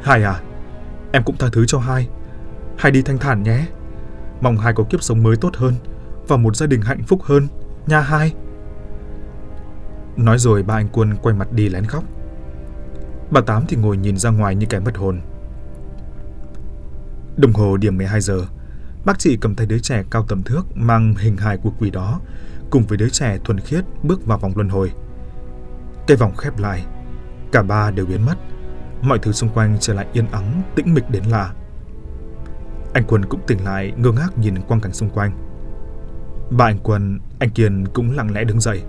Hai à, em cũng tha thứ cho hai. Hai đi thanh thản nhé. Mong hai có kiếp sống mới tốt hơn và một gia đình hạnh phúc hơn, nha hai. Nói rồi ba anh Quân quay mặt đi lén khóc. Bà Tám thì ngồi nhìn ra ngoài như kẻ mất hồn. Đồng hồ điểm 12 giờ, bác chị cầm tay đứa trẻ cao tầm thước mang hình hài của quỷ đó, cùng với đứa trẻ thuần khiết bước vào vòng luân hồi. Cái vòng khép lại, cả ba đều biến mất, mọi thứ xung quanh trở lại yên ắng, tĩnh mịch đến lạ. Anh Quân cũng tỉnh lại ngơ ngác nhìn quang cảnh xung quanh. Ba anh Quân, anh Kiên cũng lặng lẽ đứng dậy.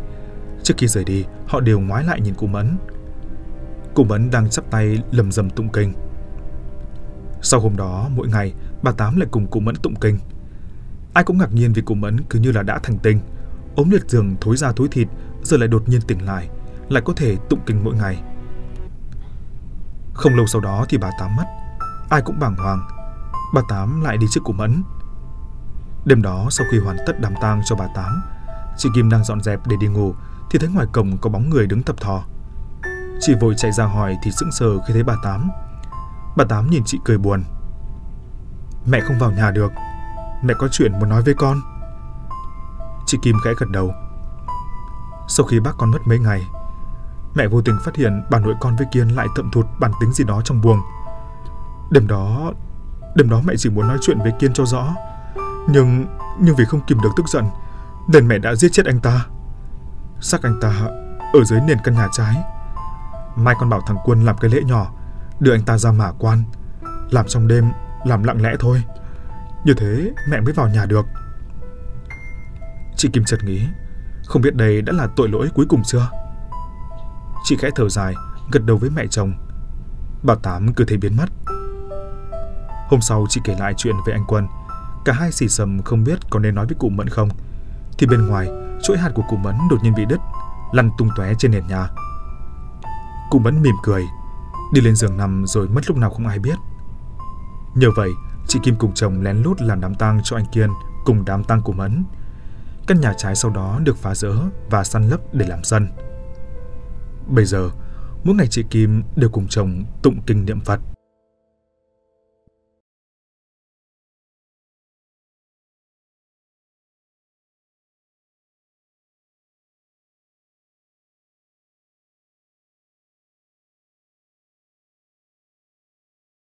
Trước khi rời đi, họ đều ngoái lại nhìn cụ Mẫn. Cụ Mẫn đang chắp tay lầm rầm tụng kinh. Sau hôm đó, mỗi ngày, bà Tám lại cùng cụ Mẫn tụng kinh. Ai cũng ngạc nhiên vì cụ Mẫn cứ như là đã thành tinh, ốm liệt giường thối da thối thịt, giờ lại đột nhiên tỉnh lại, lại có thể tụng kinh mỗi ngày. Không lâu sau đó thì bà Tám mất. Ai cũng bàng hoàng. Bà Tám lại đi trước cụ Mẫn. Đêm đó sau khi hoàn tất đám tang cho bà Tám, chị Kim đang dọn dẹp để đi ngủ thì thấy ngoài cổng có bóng người đứng tập thò. Chị vội chạy ra hỏi thì sững sờ khi thấy bà Tám. Bà Tám nhìn chị cười buồn. Mẹ không vào nhà được, mẹ có chuyện muốn nói với con. Chị Kim khẽ gật đầu. Sau khi bác con mất mấy ngày, mẹ vô tình phát hiện bà nội con với Kiên lại thậm thụt bản tính gì đó trong buồng. Đêm đó, đêm đó mẹ chỉ muốn nói chuyện với Kiên cho rõ, nhưng nhưng vì không kìm được tức giận, nên mẹ đã giết chết anh ta. Xác anh ta ở dưới nền căn nhà trái. Mai con bảo thằng Quân làm cái lễ nhỏ, đưa anh ta ra mả quan, làm trong đêm, làm lặng lẽ thôi. Như thế mẹ mới vào nhà được. Chị Kim chợt nghĩ, không biết đây đã là tội lỗi cuối cùng chưa? Chị khẽ thở dài, gật đầu với mẹ chồng. Bà Tám cứ thế biến mất. Hôm sau chị kể lại chuyện với anh Quân. Cả hai xì xầm không biết có nên nói với cụ Mẫn không. Thì bên ngoài, chuỗi hạt của cụ Mẫn đột nhiên bị đứt, lăn tung tóe trên nền nhà. Cụ Mẫn mỉm cười, đi lên giường nằm rồi mất lúc nào không ai biết. Nhờ vậy, chị Kim cùng chồng lén lút làm đám tang cho anh Kiên cùng đám tang của Mẫn. Căn nhà trái sau đó được phá rỡ và săn lấp để làm sân. Bây giờ, mỗi ngày chị Kim đều cùng chồng tụng kinh niệm Phật.